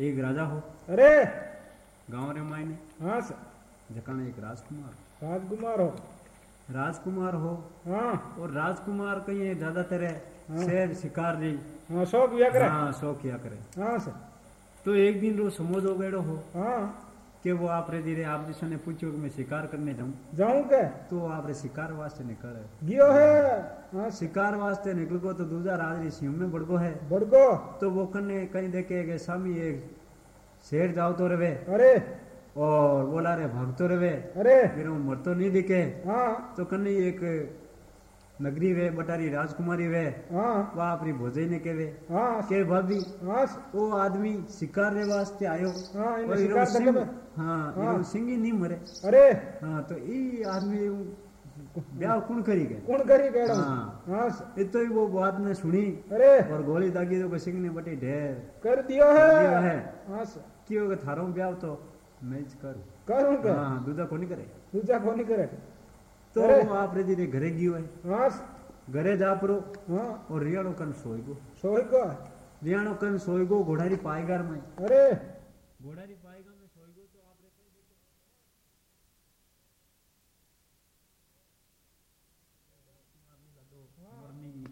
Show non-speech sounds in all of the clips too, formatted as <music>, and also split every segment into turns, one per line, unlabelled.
एक राजा हो।
अरे।
गाँव रे मायने।
हाँ सर।
जकाने एक राजकुमार
राजकुमार हो।
राजकुमार हो।
हाँ।
और राजकुमार कहीं ज़्यादातर है शेर शिकार नहीं।
हाँ शौक किया करे।
हाँ शौक किया करे।
हाँ सर।
तो एक दिन रो हो गए हो।
हाँ।
कि वो आपरे धीरे आप जिसो ने पूछो कि मैं शिकार करने जाऊँ
जाऊँ के
तो आपरे शिकार वास्ते निकले
गियो है हाँ
शिकार वास्ते निकल गो तो दूजा राज सिंह में बड़गो है
बड़को
तो वो कन्ने कहीं देखे कि स्वामी एक शेर जाओ तो रवे
अरे
और बोला रे भागतो रवे
अरे
फिर वो मरतो नहीं दिखे
हाँ
तो कन्ने एक नगरी वे बटारी राजकुमारी वे
हाँ
वह अपनी भोजई ने
हाँ
के भाभी
हाँ
वो आदमी शिकार रे वास्ते आयो
हाँ
और इरो सिंह हाँ
हाँ।
इरो सिंह ही नहीं मरे
अरे
हाँ तो ई आदमी ब्याह कौन करी गए
कौन करी केड़ो
हाँ।
हाँ सर
तो ही वो बात ने सुनी
अरे
और गोली दागी तो सिंह ने बटी ढेर
कर दियो है
दियो है।
हाँ
क्यों कि थारो ब्याह तो मैं करूँ
करूँ के
हाँ दूजा को नहीं करे
दूजा को नहीं करे
तो आप रे धीरे घरे गयो है
हाँ सर
घरे जा परो
हाँ
और रियाणो कन सोई गो
सोई को
रियाणो कन सोई गो घोड़ारी पायगार में
अरे
घोड़ारी पायगार में सोई गो तो आप रे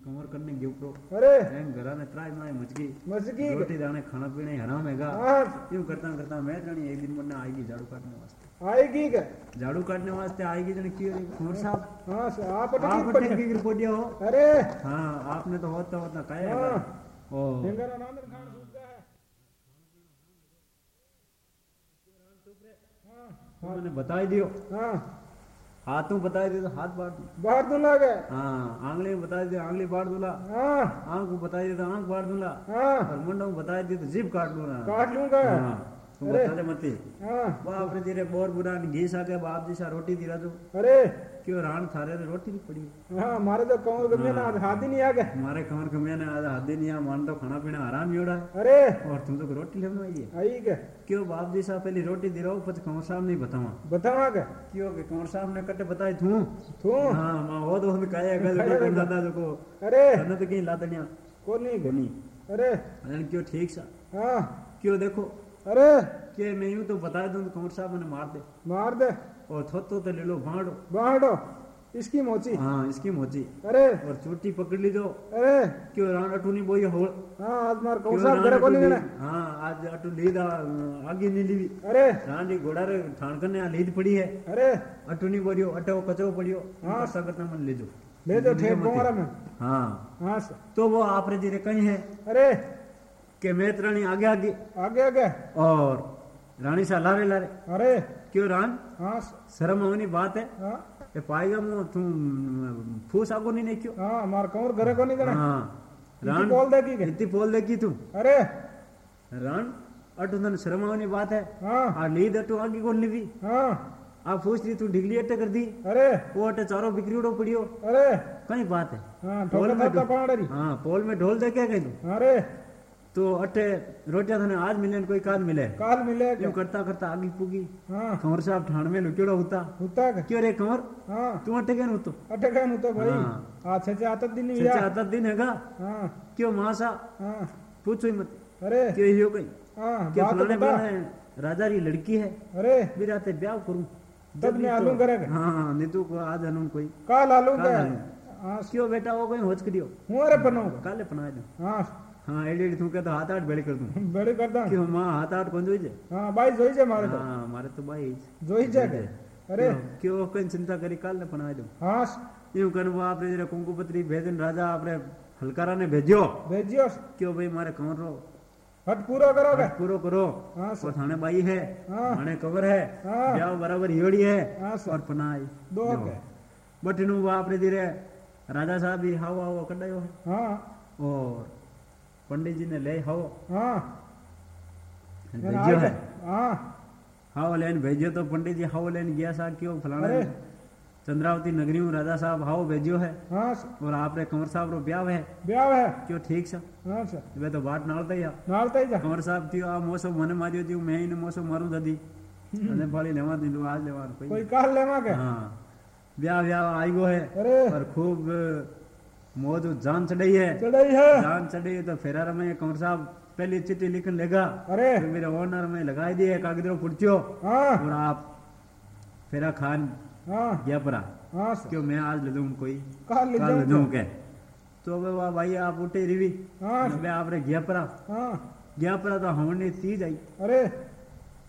कमर करने गियो प्रो
अरे
एम घरा ने त्राई माए मचगी
मजगी
रोटी दाने खाना पीना ही हराम हैगा
हाँ
यूँ करता करता मैं जानी एक दिन मरने आएगी झाड़ू काटने वास्ते
आएगी के
झाड़ू काटने वास्ते आएगी जने क्यों कुंवर साहब?
हाँ सर आप
आप
अटकी
की रिपोर्टिया हो
अरे।
हाँ आपने तो होता होता काया
हाँ।
ओ।
है। हाँ
मैंने बता ही दियो।
हाँ।
हाथों बता दियो तो हाथ बांट दूँ।
बाहर दूँ लागे
हाँ। आंगली में बता दियो आंगली बांट दूँगा
हाँ।
आँख को बता दियो तो आँख बांट दूँगा
हाँ।
और मुंडों को बता दियो तो जीभ काट दूँगा
काट लूँगा।
हाँ। तुम
अरे।
बता दे मती
हाँ
बाप रे तेरे बोर बुरा घी साके बाप जैसा रोटी दिला दो
अरे
क्यों रान थारे रे रोटी नहीं पड़ी
हाँ मारे तो कौन गमे ना हाथ ही नहीं आ गए
हमारे कमर कमिया ने आज हाथी नहीं आ मान तो खाना पीना आराम ही है
अरे
और तुम तो रोटी लेने आई है
आई के
क्यों बाप जी साहब पहले रोटी दे रहा हूँ पच कंवर साहब नहीं बतावा
बतावा के
क्यों कि कंवर साहब ने कटे बताई तू
तू
हाँ माँ वो तो हमें काया गल को दादा को
अरे
तने तो कहीं लातनिया
कौन
कोनी
अरे
अरे क्यों ठीक सा
हाँ
क्यों देखो
अरे।
कि मैं यूँ तो बता दूँ तो कंवर साहब ने मार दे।
मार दे।
और थोतो तो ले लो भाड़ो
बाहरो इसकी मोची।
हाँ इसकी मोची।
अरे।
और चोटी पकड़ ली दो
अरे।
क्यों रान अटू नहीं बोई हो।
हाँ आज मार कौन साहब
अटू
को नहीं
ली- हाँ आज अटू लीद आगे नहीं ली
अरे।
रान री घोड़ा रे ठाण करने आ लीद पड़ी है।
अरे।
अटू नहीं बोरियो अटो कचरो पड़ियो
हाँ।
करता मन ले जो।
ले जो ठेक कुमारा में।
हाँ।
हाँ
तो वो आप रे धीरे कहीं है।
अरे।
कि मैं रानी आगे आगे
आगे आगे
और रानी सा लारे लारे
अरे
क्यों रान
हाँ
शर्म होनी बात है
हाँ
ये पाएगा मो तू फूस आगो नहीं नहीं क्यों
हाँ मार कौन घरे को नहीं देना
हाँ रान
देगी के
इतनी पोल देखी तू
अरे
रान अटू तन शर्म होनी बात है
हाँ
आ लीद अटू आगे कौन लीवी
हाँ
आ फूस ली तू ढिगली अटे कर दी
अरे
वो अटे चारों बिक्री उड़ो पड़ियो
अरे
कहीं बात है
हाँ
पोल में हाँ पोल में ढोल दे क्या कहीं तू
अरे
तो अटे रोटिया थाने आज मिले कोई काल मिले।
काल मिलेगा
यूँ करता करता आगे पुगी।
हाँ।
कंवर साहब ठाण में लुकेड़ो होता?
होता के
क्यों रे कंवर?
हाँ।
तू अटे क्या तो
अटे गए नु तो भाई?
हाँ।
हाँ छे छे आतत दिन नहीं
सच्चा
हुआ
आता दिन हैगा?
हाँ।
क्यों माँ सा
हाँ।
पूछो ही मत।
अरे।
क्यों यो कहीं
हाँ
क्या फलाने फलाने राजा री लड़की है?
अरे।
बिराते ब्याह करूँ।
तब मैं आलू करेगा
हाँ नीतू को आज हनुम कोई।
काल आलू
काल
के
आलू।
हाँ।
क्यों बेटा वो कहीं होच करियो
हूँ अरे बनाऊँगा
काले पना दो।
हाँ।
हाँ एडी एडी तू कहता हाथ आठ बेड़ी कर दूँ
बड़े करता हूँ।
क्यों माँ हाथ आठ कौन जोई जे
हाँ भाई जोई जे मारे तो
हाँ मारे तो भाई
जोई जे के अरे
क्यों- क्यों कहीं चिंता करी काल ने पना दो
हाँ
यूँ कर वो आपने जरा कुंकुपत्री भेजन राजा आपने हलकारा ने भेजो
भेजियो
क्यों भाई मारे कंवर रो
हट पूरा करोगे
हट पूरो करो
हाँ
और थाने बाई है
हाँ।
थाने कवर है
हाँ।
ब्याह बराबर हियोड़ी है
हाँ सर
और पनाई
दो
पंडित जी ने ले हाव
हाँ
भेजो है
हाँ
हाव लेन भेजो तो पंडित जी हाव लेन गया सा क्यों फलाना
अरे।
चंद्रावती नगरी में राजा साहब हाव भेजो है
हाँ सर
और आपने कंवर साहब रो ब्याह है
ब्याह है
क्यों ठीक सा
हाँ सर
वे तो बात नालता ही आ
नालता ही जा
कंवर साहब थियो आ मोसो મને માર્યો थियो મેં એને મોસો મારું દાદી અને ફાળી લેવા દીધું આજ લેવાનું
कोई
કોઈ
काल लेवा के
हाँ ब्याह ब्याह आई गो है
अरे
और खूब मौज जान चढ़ाई है।
चढ़ाई है।
जान चढ़ी है तो फेरा में कंवर साहब पहली चिट्ठी लिखने लगा।
अरे।
तो मेरे ओनर में लगा दिए कागजों पुड़चो
हाँ।
और आप फेरा खान
हाँ।
गया परा।
हाँ
क्यों मैं आज ले दूँ कोई?
कहा ले
कल ले दूँ के तो अब वाह भाई आप उठे रिवी।
हाँ
मैं आपरे गया परा।
हाँ।
गया परा तो हमने तीज आई
अरे।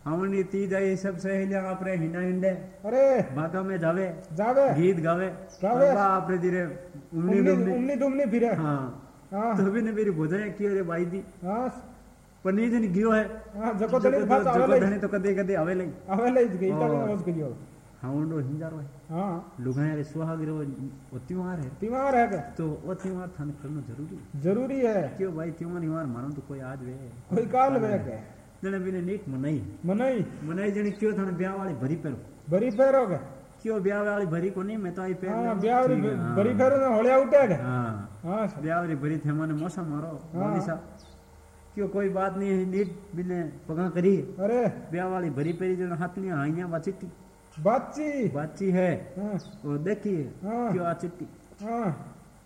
हमने तीज आई सब सहेलियाँ आपरे हिंडा हिंडे
अरे
बाका में जावे
जावे
गीत गावे
गावे।
आपरे धीरे उमनी डुमनी
उमनी दुमनी फिरे
हाँ
हाँ
तो भी ने मेरी भोजन की अरे भाई दी
हाँ
पनीर जन गियो है
हाँ जको
जको
आवे
धनी तो कदे कदे आवे लई
आवे गई
हाँ।
तक नोज़ करियो
हाउंडो हिंजारो है
हाँ
लुगाया रे है
है के
तो त्योहार थाने करना ज़रूरी है।
ज़रूरी है
क्यों भाई मानो तो कोई आज वे
कोई काल वे के
जने बिने नीक मनाई।
मनई।
मनाई जने क्यों? थाने ब्याह वाली भरी पेरो।
बरी फेरो के?
क्यों? ब्याह वाली भरी को नहीं मैं तो आई पेर
हाँ ब्याह
ठीक है।
बरी फेरो ने होलिया उठे के?
हाँ।
हाँ
ब्याह वाली भरी थे माने मौसम मारो।
हाँ।
मोदी साहब क्यों? कोई बात नहीं है नीट बिने पगा करी।
अरे।
ब्याह वाली भरी पेरी जो हाथनी हाइया बा चिट्ठी
बाची
बाची है।
हाँ।
वो देखिए
हाँ।
क्यों आ चिट्ठी
हाँ।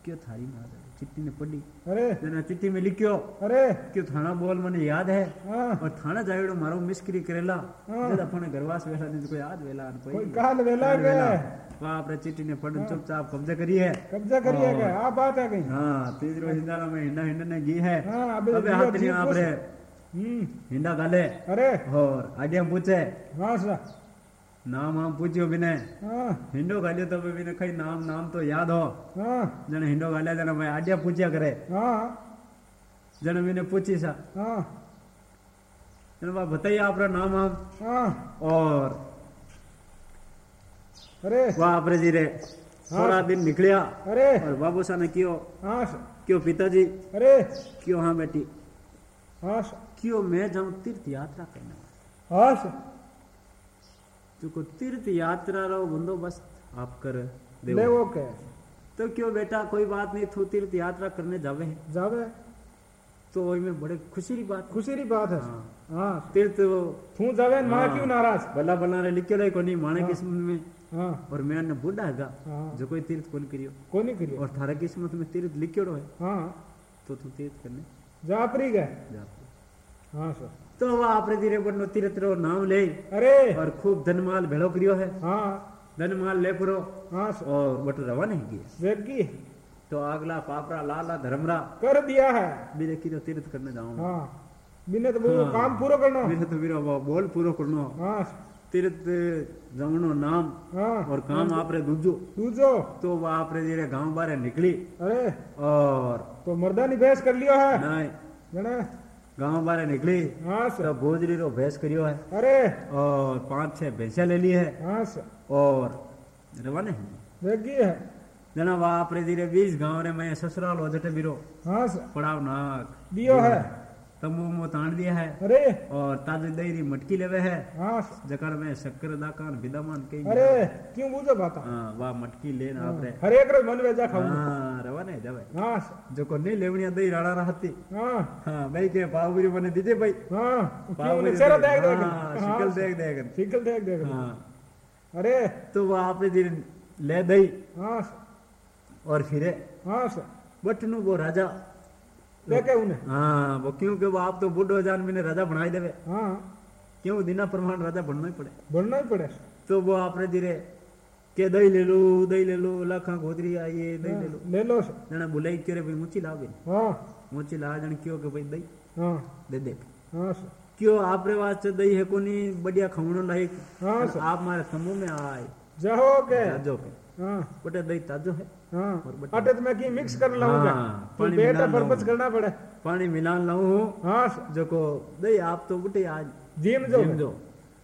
क्यों थारी मार चिट्ठी ने पढ़ी।
अरे।
जना चिट्ठी में लिखियो।
अरे।
क्यों थाना बोल मने याद है।
हाँ।
और थाना जावेड़ो मारो मिस्क्री करेला।
हाँ।
जद अपने घरवास बैठा नहीं तो कोई याद वेला न कोई
काल वेला के।
वेला। बाप रे चिट्ठी ने पढ़ चुपचाप कब्जा करी है।
कब्जा करिए के
और-
आप बात है कहीं
हाँ तीसरो हिंदारा में हिंडा हिंडा ने गी है।
हाँ अबे
हाथ
जियो
आप रे।
हम्म।
हिंडा गाले।
अरे।
और आगे पूछे।
हाँ सर
नाम हम पूछियो बिने
हाँ।
हिंडो गालियो तो बिने कई नाम नाम तो याद हो।
हाँ।
जने हिंडो गालिया जने भाई आड्या पूछ्या करे।
हाँ।
जने मैंने पूछी सा।
हाँ।
जने बा बताइए आपका नाम हम।
हाँ।
और
अरे।
वह आपरे जी रे। थोड़ा दिन निकलिया।
अरे।
और बाबू सा ने क्यों।
हाँ।
क्यों पिताजी।
अरे।
क्यों हाँ बेटी।
हाँ।
क्यों मैं जाऊँ तीर्थ यात्रा करने?
हाँ।
जो तीर्थ यात्रा रो बंदोबस्त आप कर
ले वो के
तो क्यों बेटा कोई बात नहीं तू तीर्थ यात्रा करने जावे।
जावे।
तो वही में बड़े खुशी की बात।
खुशी री बात है।
हाँ।
हाँ।
तीर्थ वो
तू जावे माँ
हाँ।
क्यों नाराज़?
भला भला रे लिखे को नहीं माने किस्मत में।
हाँ।
और मैं ने बूढ़ा हैगा
हाँ।
जो कोई तीर्थ कौन करियो।
कोई नहीं करिए
और थारा किस्मत में तीर्थ लिखेड़ो है।
हाँ।
तो तू तीर्थ करने।
जा परी गए।
जा
हाँ सर।
तो वह आपरे धीरे बनो तीर्थ रो नाम ले।
अरे।
और खूब धनमाल भेड़ो करियो है।
हाँ।
धनमाल ले पुरो।
हाँ।
और बट रवाना ही किया।
वेगी
तो अगला पापरा लाला धर्मरा।
कर दिया है।
भी देखी तो तीर्थ करने जाऊँ।
हाँ। बिने तो वो
हाँ।
काम पूरा करना।
मेरे तो मेरा वो बोल पूरो करनो।
हाँ।
तीर्थ जावनो नाम।
हाँ।
और काम आपरे दूजो।
तू जो
तो वह आपरे धीरे गाँव बारे निकली।
अरे।
और
तो मर्दानी भैंस कर लियो है।
नहीं। गाँव बारे निकली
हाँ
तो गोजरी रो भैंस करियो है।
अरे।
और पाँच छह भैंसा ले ली है।
हाँ
और रवाने हैं।
है।
जना बाप रे धीरे बीस गाँव रे मैं ससुराल हो जटे बीरो।
हाँ
पड़ाव नाक
दियो है।
तंबू मो ताण दिया है।
अरे।
और ताजे दही री मटकी लेवे है।
हाँ। सर
में शक्कर दाकान विदामान कई
अरे क्यों बूझो बाता?
हाँ वाह मटकी लेन आपरे
हर एक रो मन वेजा खाऊं।
हाँ रवाने जावे।
हाँ।
जो को नहीं लेवनिया दही राड़ा रहती।
हाँ।
हाँ भाई के पावरी बने दीजिए भाई।
हाँ।
पावरी
चेहरा देख देख।
हाँ, शिकल देख देख।
शिकल देख देख।
हाँ।
अरे।
तो वो आपने दिन ले दई
हाँ।
और फिरे।
हाँ। सर
बटनु वो राजा।
देखे उन्हें?
हाँ वो क्यों कि वो आप तो बुढ़ो जान मैंने राजा बनाई देवे।
हाँ।
क्यों दिना प्रमाण राजा बनना ही पड़े?
बनना ही पड़े।
तो वो आपने धीरे के दही ले लो दही ले लो लाखा गोदरी आई दही ले लो।
ले लो। सर
जने बुलाई करे भाई मुची लावे।
हाँ।
मुची ला जन क्यों के भाई दही
हाँ।
दे दे।
हाँ
क्यों आपरे वास्ते दही है कोनी बढ़िया खवणो लायक?
हाँ
आप हमारे समूह में आए।
जाओ के।
ताजो के।
हाँ
बटे दही ताजो है।
हाँ। आटे तो मैं की मिक्स कर लाऊँगा
हाँ,
तो
पानी
बेटा
मिला
परपच करना पड़े।
पानी मिलान लाऊं हूँ।
हाँ।
जो को दही आप तो बटे आज।
जिम जो।
जिम जो।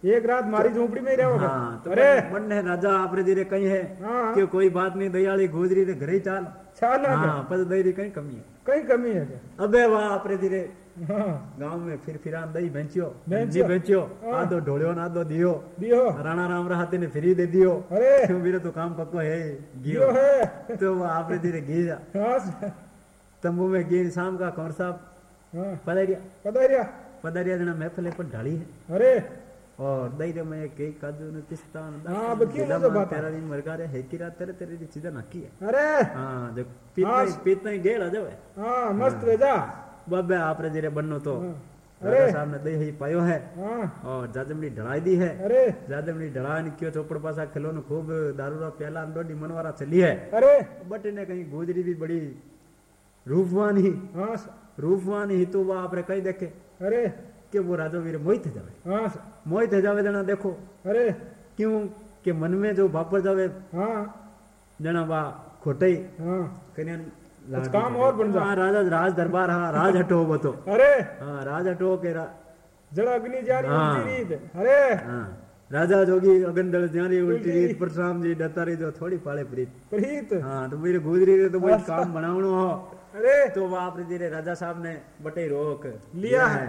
एक रात मारी झोपड़ी में ही रहोगे
हाँ तो
अरे।
बन्ने राजा आपरे धीरे कहीं है।
हाँ।
कि कोई बात नहीं दयाली गोदरी रे घरे चाल।
चाल है
हाँ पर दही री कहीं कमी है।
कहीं कमी है
अबे वाह आपरे धीरे
हाँ
गाँव में फिर फिर दही बेचियो। जी बेचियो।
हाँ।
आधो ढोलियो ना आधो दियो।
दियो।
राणा राम रहाते ने फ्री दे दियो।
अरे। <laughs>
मेरे तो काम पक्को है गियो।
है। <laughs>
तो वो आपरे धीरे घी जा।
हाँ।
तंबू में गिर शाम का कौन साहब
हाँ।
पदरिया
पता है क्या?
पदरिया जना महफिल पर ढाली है।
अरे।
और दही रे में केक काजू ने पिस्ता ने
हाँ, क्यों मुझे बता?
तेरा दिन मरगारे है कि रात तेरे तेरे री चीज़ें नकी है।
अरे।
हाँ जब
हाँ,
पीतना पीतना ही आ जावे।
हाँ मस्त भेजा
बाबे आपरे जीरे बननो तो
अरे।
साहब ने दही पायो है और जाजमनी ढड़ाई दी है ढड़ा ने क्यों चौपड़ पासा खिलो ने खूब दारू रा प्याला अंडोडी मनवारा चली है
अरे
बट ने कहीं गुजरी भी बड़ी रूपवान ही रूपवान ही तो वह आपरे कहीं देखे
अरे
कि वो राजो वीर मोहित जावे मोहित जावे जना देखो
अरे
क्यों कि मन में जो वापर जावे
हाँ
जना वा खोटई
हाँ
कन्या
कुछ काम और बन जा।
हाँ राजा राज दरबार हाँ राज हटो वो तो।
अरे।
हाँ राज हटो के रा,
जड़ अग्नि जारी
हाँ।
उलटी रीत। अरे।
हाँ। राजा जोगी अगंदल ज्यानी उल्टी
उल्टी
रीत
रीत।
परशुराम जी डतारी जो थोड़ी पाले प्रीत।
प्रीत।
हाँ तो मेरे गुजरी रे तो वही काम बनावनो हो।
अरे।
तो आपने धीरे राजा साहब ने बटे रोक
लिया है।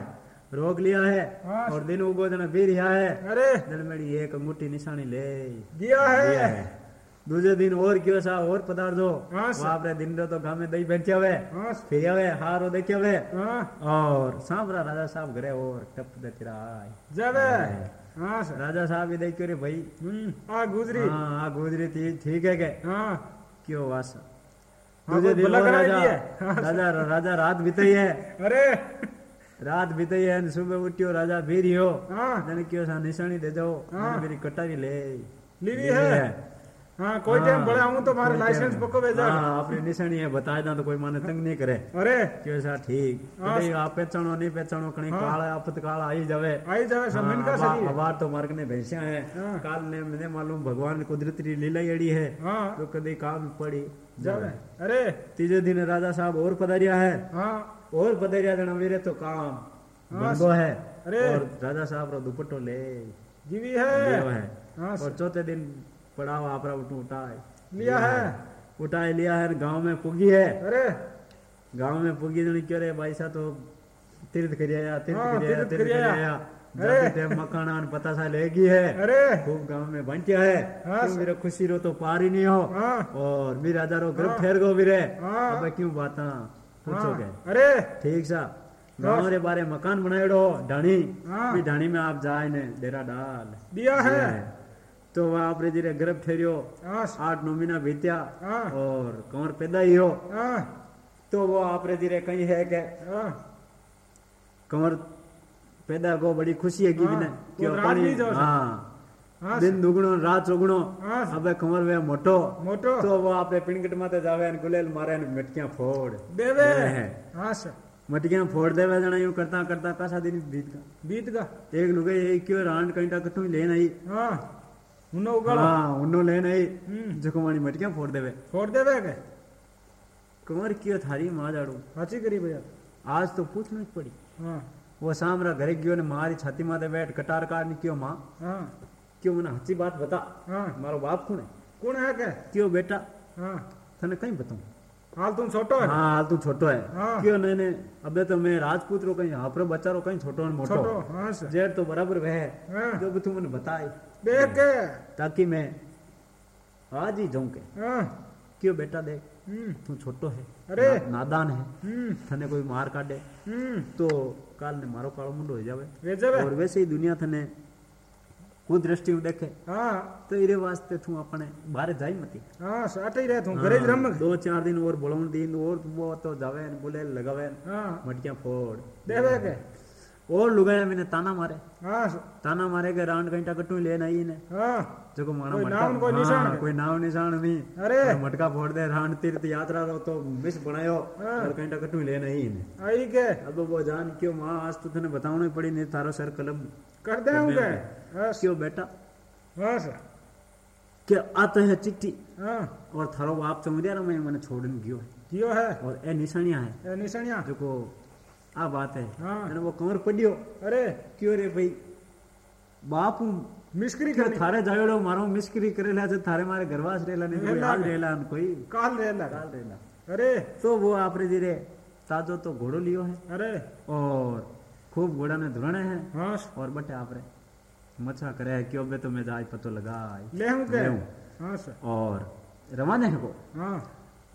रोक लिया है
हाँ।
और दिन उगो जना फिर रिहा है।
अरे।
दिल मेरी एक अंगूठी निशानी ले।
दिया है।
दूसरे दिन और क्यों सा और पदार्थ
सर।
वहाँ आपने दिन रो तो गाँव में दही बेचे हुए। फिर आवे हारो देखे हुए।
हाँ।
और सांभरा राजा साहब घरे और टप दे तेरा
जावे। हाँ
राजा साहब भी देखियो रे भाई।
हम्म आ गुजरी।
हाँ हाँ गुजरी थी ठीक है के?
हाँ।
क्यों वास?
हाँ, कोई
दिन राजा। राजा राजा रात बिताई है।
अरे।
रात बीतई है सुबह उठ्यो राजा फिर हो जने क्यों सा निशानी दे जाओ। मेरी कटारी ले।
लीवी है। हाँ कोई टाइम बड़ा हूँ तो मारे लाइसेंस पक्को भेजा।
हाँ अपनी निशानी है बताए ना तो कोई माने तंग नहीं करे।
अरे।
क्यों सा ठीक।
हाँ।
कहीं आप पहचानो नहीं पहचानो कहीं
हाँ।
काल आई जावे।
आई जावे का सही है
अबार तो मार्ग ने भैंसिया है। काल ने मैंने मालूम भगवान कुदरती लीला है।
हाँ।
तो कभी काम पड़ी
जावे। अरे।
तीजे दिन राजा साहब और पधारिया है। और पधारिया जना मेरे तो काम।
हाँ,
है।
अरे।
और राजा साहब रो दुपट्टो ले।
जीवी हाँ।
और चौथे दिन पड़ाव आपरा उठू उठाए।
लिया है।
उठाए लिया है गाँव में पुगी है।
अरे।
गाँव में पुगी जनी क्यों रे? भाई सा तो तीर्थ करिया तीर्थ
हाँ,
करिया
तीर्थ
तीर्थ
करिया।
मकान आन पता सा लेगी है।
अरे।
खूब गाँव में बंटिया है।
हाँ,
क्यों मेरा खुशी रो तो पार ही नहीं हो।
हाँ।
और मेरा हज़ार रो ग्रुप
हाँ।
ठहर गो मेरे
हाँ।
अब क्यों बात? पूछोगे
हाँ, अरे।
ठीक सा गाँव रे बारे मकान बनाएड़ो ढाणी।
हाँ।
भी ढाणी में आप जाए ने डेरा डाल।
दिया है।
तो आपरे धीरे गर्भ ठहरियो
हाँ।
आठ नौ महीना बीत्या
हाँ।
और कंवर पैदा ही हो।
हाँ।
तो वो आपरे धीरे कहीं है के कंवर पैदा को बड़ी खुशी है कि दिन दुगणो रात चौगणो
हाँ।
अबे कंवर वे मोटो।
मोटो।
तो वो आपरे पिंगट माते जावे गुलेल मारे ने मटकियाँ फोड़।
देवे।
है।
सर।
मटकियाँ फोड़ देवे जना यूँ करता करता कासा दिन बीत का
बीत गा
एक लुगाई एक क्यों रांड कहीं कटू लेन आई।
हाँ। उन्नो उगाड़ो
हाँ उन्नो लेने जको मानी मटकियाँ फोड़ देवे
फोड़ देवे के
कुंवर कियो थारी माँ जाड़ो
हाची करी भैया
आज तो पूछना पड़ी
हाँ
वो सामरा घरे गयो ने मारी छाती माथे बैठ कटार कार ने क्यों माँ
हाँ
क्यों मने हच्ची बात बता
हाँ
मारो बाप कौन है
कौन है के
क्यों बेटा
हाँ
तने कहीं बताऊँ
हाल तुम छोटो है
हाँ हाल तू छोटो है क्यों नहीं नहीं अबे तो मैं राजपूत रो कहीं हाँ पर बच्चा रो कहीं छोटो ने मोटो
छोटो हाँ सर
जेड तो बराबर वह है जो भी तुमने बताई
देख के
ताकि मैं आज ही जाऊँ के
हाँ।
क्यों बेटा देख
हम्म।
तू छोटो है
अरे।
नादान है।
हम्म।
थने कोई मार काटे।
हम्म।
तो काल ने मारो कालो मुंडो हो जावे। और वैसे ही दुनिया थने कुछ दृष्टि में देखे।
हाँ।
तो इरे वास्ते तू अपने बाहर जाई मती।
हाँ साट ही रहे तू घरे रम
हाँ, दो चार दिन और बोलवन दिन और वो तो जावे बोले लगावे
हाँ।
मटकियाँ फोड़।
देवे के।
और लुगाया मैंने ताना मारे।
हाँ।
ताना मारे के राउंड घंटा कट्टू लेन आई ने
हाँ।
जो माना
कोई
मटका
नाम, कोई निशान?
हाँ, कोई नाम निशान नहीं
अरे।
मटका फोड़ दे राउंड तीर्थ यात्रा रो तो मिस बनायो।
हाँ।
और घंटा कट्टू लेन आई ने
आई के।
अब वो जान क्यों माँ आज तो तने बतावना ही पड़ी नहीं थारो सर कलम
कर दे हूँ के हाँ
क्यों बेटा?
हाँ सर।
कि आते है चिट्ठी।
हाँ।
और थारो बाप चमरिया में मैंने छोड़न गयो है?
है?
और ए निशानियाँ है।
ए निशानिया?
जो को आ बात है
हाँ
અને वो कंवर पड्यो
अरे
क्यों रे भाई બાપ હું
मिस्क्री
કે
करनी
થારે જાયોડો મારો મિસ્ક્રી કરેલા છે થારે મારે ગરવાસ રહેલા ને કોઈ
રહેલા
હાલ
ને.
રહેલા ને કોઈ
काल रेला
કાલ રહેલા
अरे
तो वो आपरे धीरे ताजो तो घोड़ो लियो है
अरे
और खूब घोड़ा ने धुरणे है
हाँ
और बटे आपरे मच्छा करे है क्यों बे तो मैं जाए पतो लगाए
ले हूँ के
ले हूँ।
हाँ सर
और रवाने है को
हाँ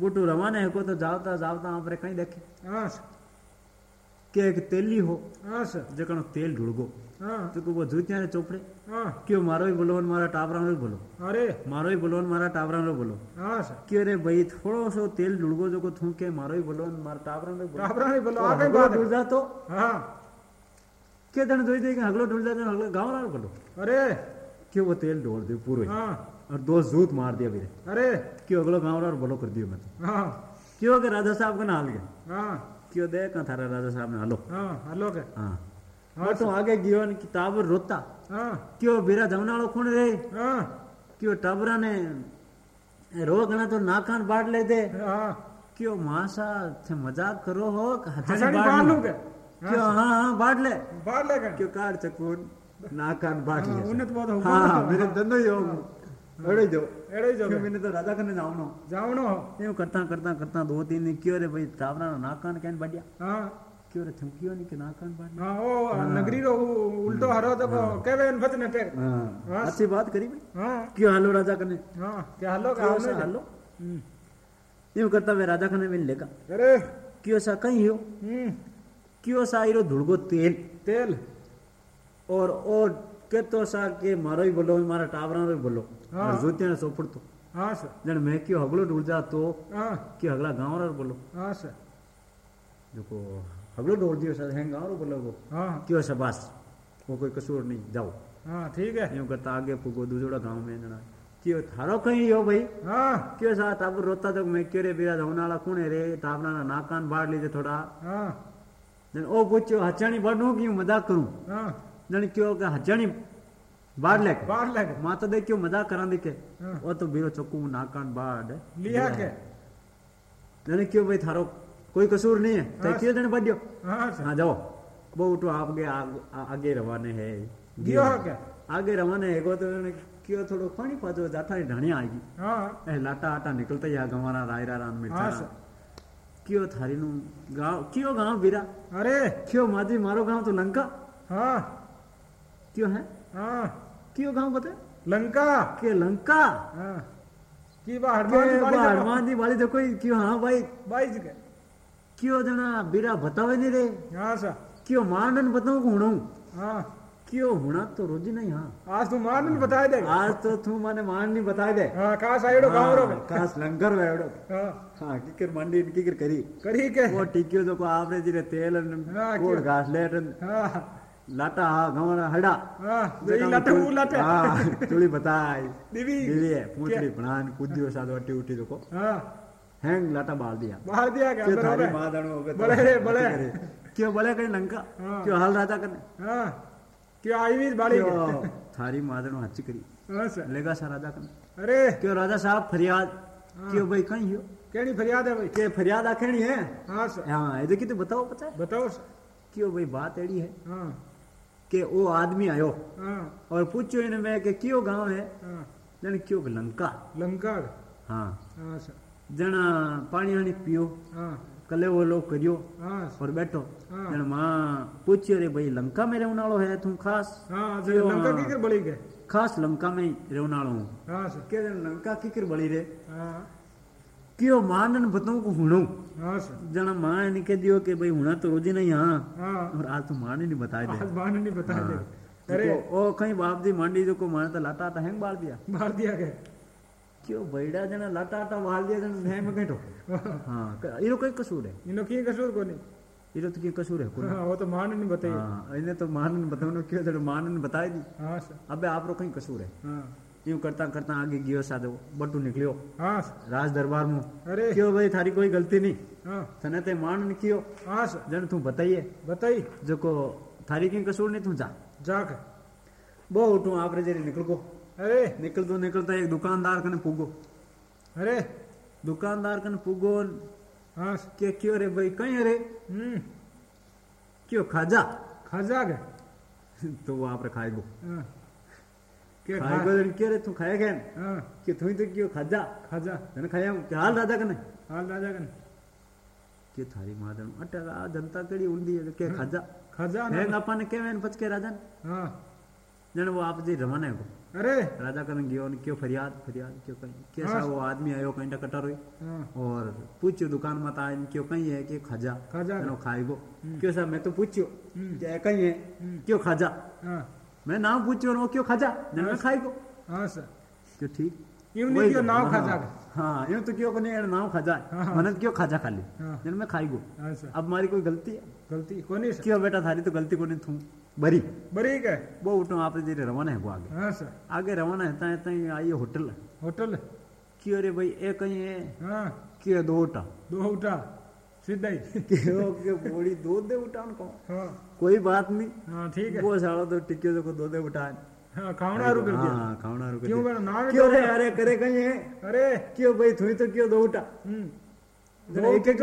बूटू रवाने है को तो जावता जावता आपरे कहीं देखे
हाँ सर
के કે તેલી હો. જકણો તેલ ઢુળગો
तो
को वो जूतिया ने चोपड़े
क्यों
मारो ही बोलो मारा टाबरा रो बोलो
अरे
मारो
ही बोलो
मारा टाबरा रो बोलो क्यों रे भाई थोड़ो सो तेल डुड़गो जो को थूके मारो ही बोलो
मारा टाबरा रो बोलो टाबरा
रो
बोलो
आगे
बात
डुड़ जा तो
हाँ
के दन जोई दे के हगलो डुड़ जा हगलो गाँव रा बोलो
अरे
क्यों वो तेल ढोड़ दे पूरे
हाँ
और दो जूत मार दिया
अरे
क्यों अगलो गाँव रा बोलो कर दियो मैं
हाँ
क्यों अगर राजा साहब का नाल गया
हाँ
क्यों दे कहाँ थारा राजा साहब ने? हलो।
हाँ हेलो के।
हाँ।
हाँ
और तो आगे गियो ने किताब रोता।
हाँ।
क्यों बीरा जमनाड़ो खूण रे?
हाँ।
क्यों टबरा ने रो गणा तो नाकान बांट ले दे।
हाँ।
क्यों मासा थे मज़ाक करो हो कि हथनी बांट
बांट
लूँ?
लूँ के?
क्यों हाँ हाँ बांट ले।
बाहर लेकर
क्यों कार चकून नाकान बांट
हाँ,
ले
उन्हें तो बहुत हुक्म
हाँ मेरे धंधो ही हो अड़े दो
एड़े ही जो
क्यों मैंने तो राजा कने जाऊनो
जावणो हो
એવું કરતા કરતા કરતા દો તીન દિન કયો રે ભાઈ તાવરાનો નાકાન કેન બાડ્યા
हाँ
કયો રે થમક્યો ની કે નાકાન બાડ્યા
हाँ ओ नगरी रो उल्टो हरो तो केवे इन फचने टेक
હા
હા.
अच्छी बात करी भाई
हाँ
क्यों हालो राजा कने
हाँ क्या हेलो का
क्यों
हमने
सा हालो
हम्म।
એવું કરતા વે રાજા કને મેં લેગા
अरे
क्यों सा कहीं हो
हम्म
क्यों सा आईरो धुड़गो तेल
तेल
और और के तो सा के मारो ही बोलो मारा टावरा रो बोलो
हाँ.
और जोतिया ने सोपड़ तो।
हाँ सर।
जण मैं क्यों हगलो ढूंढ जा तो?
हाँ।
कि अगला गाँव रो बोलो?
हाँ सर।
देखो हगलो ढूंढ दियो सर। है गाँव रो बोलो वो।
हाँ।
क्यों बस वो कोई कसूर नहीं। जाओ।
हाँ ठीक है।
यूँ करता आगे पुगो दूसरा गाँव में जना क्यों थारो कहीं हो भाई?
हाँ।
क्यों सा टाबर रोता तो मैं क्यों रे बिरा धवनाला कुणे रे? टाबना ना नाकान बाढ़ लीजे थोड़ा।
हाँ।
ओ पूछो हचाणी बाढ़ू क्यों मज़ाक करूँ?
हाँ।
क्यों के हचाणी ಬಾಡ್ಲೆಕ್ ಬಾಡ್ಲೆಕ್
ಮಾತದಕ್ಕೆ
ಮಜಾಕ್ ಕರಂದಿಕ್ಕೆ ಓತು ಬೀರೋ ಚೊಕ್ಕು ನಾಕಾನ್
ಬಾಡ್ ಲಿಯಾಕೆ
ನನಗೆ ಕ್ಯೂ ಭೈ ಥಾರೋ कोई कसूर नहीं है।
तैतीस
दिन बच जाओ
हाँ
जाओ। वो उठो आपके आगे रवाने है।
गियो क्या?
आगे रवाने है को तो क्यों थोड़ो पानी पाजो जाता है ढाणी आएगी।
हाँ।
लाटा आटा निकलता है गंवारा रायरा
रान
मिर्चा
क्यों
थारी नु गाँव क्यों गाँव बीरा
अरे।
क्यों माजी मारो गाँव तो लंका
हाँ।
क्यों है?
हाँ।
की गाँव पता
लंका।
के लंका?
हाँ। की बा हनुमान जी वाली
हनुमान की वाली तो क्यों? हाँ भाई।
भाई जी
क्यों जना बिरा बतावे नहीं रे?
हाँ सा
क्यों मानन बताऊँ को हुणो
हाँ।
क्यों हुणा तो रोज नहीं हाँ।
आज तू मान नहीं बताए दे।
आज तो तू माने मान नहीं बताए दे।
हाँ कास आयोडो हाँ, गाँव रो
कास लंगर वेडो हाँ।
हाँ
किकर मंडी इनकी किकर करी।
करी के।
वो टिकियो तो को आवरेज
रे
तेल
हाँ,
कोड घास लेटन।
हाँ।
लाटा हा गवणा हड़ा
हाँ देवी लाटा वो लाटा
हाँ चोली बताई
देवी
देवी है पूतली भणान कुदियो साथ वटी उठी देखो
हाँ।
हैंग लाटा बाल दिया।
बाल दिया
के
अंदर हो गए बोले रे
बड़े। क्यों बोले करे नंका
हाँ।
क्यों हाल राजा करने?
हाँ। क्यों आई भी
बाली थारी मादनो हच करी
हाँ
लेगा सा राजा करने।
अरे।
क्यों राजा साहब फरियाद? हाँ। क्यों भाई कहीं हो?
केड़ी फरियाद है भाई?
के फरियाद आखेनी है?
हाँ सर।
हाँ ये देखी तो बताओ पता है?
बताओ सर।
क्यों भाई बात एड़ी है?
हाँ।
कि वो आदमी आयो।
हाँ।
और पूछो इन्हें मैं कि क्यों गाँव है?
हाँ।
जन क्यों कि लंका।
लंका?
हाँ।
हाँ
जन पानी वानी पियो।
हाँ।
कले वो लोग करियो
हाँ
और बैठो।
हाँ।
जन माँ पूछियो रे भाई लंका में रहनाड़ो है तुम खास?
हाँ लंका की कर बड़ी के
खास लंका में ही। हूँ
हाँ
के लंका की कर बड़ी रे? क्यों माँ ने बताऊँ को हुणो।
हाँ सर।
जन माँ ने कह दियो कि भाई हुणा तो रोजी नहीं हाँ।
हाँ।
और आज तो माँ ने नहीं बताया दे।
आज बाहर नहीं बता दे।
हाँ।
अरे।
ओ कहीं बाप दी मांडी जो को माने तो लाटा आटा हैंग बाल दिया।
बाहर दिया के
क्यों बैड़ा जना लाटा आटा बाल दिया जन है में बैठो <laughs> हाँ इनो कोई कसूर है?
इनो की कसूर को नहीं
इनो तो की कसूर है कोई
हाँ वो तो मान नहीं बताइए
हाँ इन्हें तो मान ने बताओ क्यों जड़ मान ने बताई दी?
हाँ सर।
अबे आप रो कहीं कसूर है।
हाँ।
यूँ करता करता आगे गियो सादो बटू निकलियो।
हाँ
राज दरबार में
अरे।
क्यों भाई थारी कोई गलती नहीं।
हाँ।
तने ते मान ने कियो
हाँ
जन तू बताइए।
बताई।
जो को थारी की कसूर नहीं तू जा।
जाके
बो उठू आप रे जेरी निकल को
अरे।
निकल तो निकलता एक दुकानदार कने पुगो
अरे।
दुकानदार कने पुगो
हाँ
के क्यों रे भाई कहीं रे?
हम्म।
क्यों खाजा?
खजा के। <laughs>
तो वो आप रे खाएगो
हाँ।
रे तू खाया तो क्यों खाजा
खाजा
खाया हाल राजा कने
हाल राजा कने
थारी जनता
खाजा
खाजा पच के
राजन
जन वो आप जी को
अरे
राजा कने ने क्यों फरियाद फरियाद क्यों कहीं कैसा वो आदमी आयो कहीं टकटर हुई और पूछो दुकान मत आ क्यों कहीं है के खाजा
खाजा
खाएगो क्यों सा मैं तो पूछो कहीं है क्यों खाजा मैं नाम पूछ्यो और वो क्यों खाजा जन मैं खाएगो
हाँ सर।
क्यों ठीक?
यूँ नहीं क्यों
तो,
नाव
हाँ,
खाजा? के
हाँ यूँ तो क्यों को नहीं नाम खाजा?
हाँ, हाँ।
मैंने क्यों खाजा खाली
हाँ।
जन मैं
हाँ सर।
अब मारी कोई गलती है?
गलती? कोनी सर?
क्यों बेटा थारी तो गलती को नहीं थू? बरी।
बरीक है
वो उठो आप जी रवाना है वो आगे।
हाँ सर।
आगे रवाना है ता ताई आई होटल।
होटल?
क्यों रे भाई ए कहीं है?
हाँ।
क्यों दो उठा?
दो उठा? सीधा ही। <laughs>
के बोड़ी दो दे उठा उनको
हाँ।
कोई बात नहीं।
हाँ ठीक है।
वो सालो तो टिक्के को दो दे उठा
हाँ खावना रू कर
हाँ खावना रुक
क्यों बेटा नाव
क्यों रे अरे करे कहीं है?
अरे।
क्यों भाई थुई तो क्यों दो उठा?
हम्म।
एक एक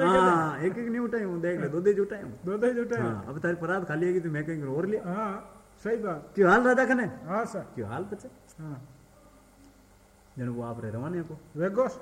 हाँ एक एक नहीं उठाई हूँ। देख ले दो दे उठाई हूँ।
दो दो
हाँ अब तारी परात खाली है कि तू मैं कहीं और लिया
हाँ सही बात।
क्यों हाल राजा कने
हाँ सर।
क्यों हाल बचे
हाँ।
जन वो आप रे रवाने को।
वेगोस।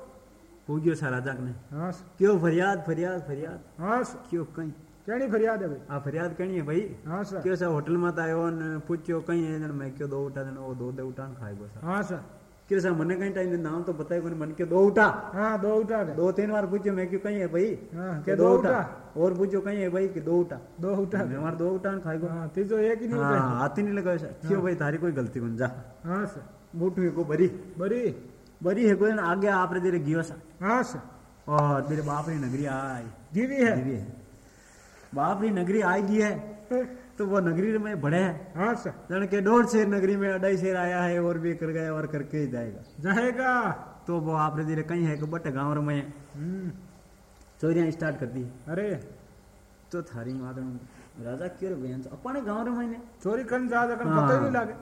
हो गयो सा राजा कने
हाँ
क्यों फरियाद फरियाद फरियाद?
हाँ
क्यों कहीं?
कहनी फरियाद है भाई?
आ फरियाद करनी है भाई?
हाँ सर।
क्यों सा होटल में आयो ने पूछ्यो कहीं है जन मैं क्यों दो उठा जन वो दो दे उठा खाए गो सा
हाँ सर।
क्यों सा मने कहीं टाइम नाम तो बताए कोनी मन के दो उठा?
हाँ दो उठा
दो। तीन बार पूछ्यो मैं क्यों कहीं है भाई?
हाँ
के दो उठा? और पूछ्यो कहीं है भाई कि दो उठा?
दो उठा के
मैं मार दो उठा खाए गो।
हाँ तीजो एक ही नहीं
हाँ हाथ ही नहीं लगायो सा क्यों भाई तारी कोई गलती बन जा।
हाँ सर।
बूटू को बरी।
बड़ी
बरी है कोई आगे आप रे तेरे गियो सा।
हाँ सर।
और मेरे बाप री नगरी आई।
जीवी है।
जीवी है। बाप री नगरी आई गई है तो वो नगरी में बड़े है।
हाँ सर।
जन के डोढ़ शेर नगरी में अढ़ाई शेर आया है और भी कर गया और करके ही जाएगा।
जाएगा।
तो वो आप धीरे कहीं है कि बटे गाँव में।
हम्म,
चोरियाँ स्टार्ट कर दी।
अरे।
तो थारी माता राजा क्यों रे भैया अपने गाँव में
चोरी करने जा जा
हाँ।
पता ही नहीं लागे।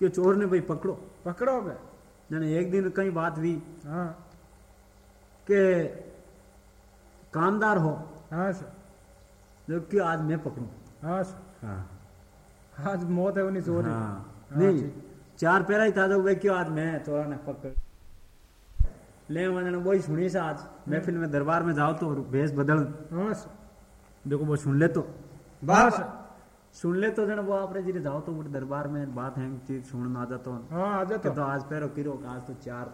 क्यों चोर ने भाई पकड़ो पकड़ो।
पकड़ोगे?
जन एक दिन कहीं बात हुई।
हाँ।
कि कामदार हो।
हाँ सर।
जो क्यों आज मैं पकड़ू?
हाँ सर।
हाँ।
आज मौत है उन्हीं चोरी
हाँ
हाँ,
नहीं। चार पैरा ही था तो वे क्यों आज मैं चोरा ने पकड़ ले वज़न वही सुनी सा आज। महफिल में दरबार में जाओ तो भेष बदल।
हाँ सर।
देखो वो सुन ले तो।
हाँ
सुन ले तो जन वो आपने जी जाओ तो वो दरबार में बात है चीज़ सुन आ जातो।
हाँ आ
कि
जाता।
तो आज पैरो किरो आज तो चार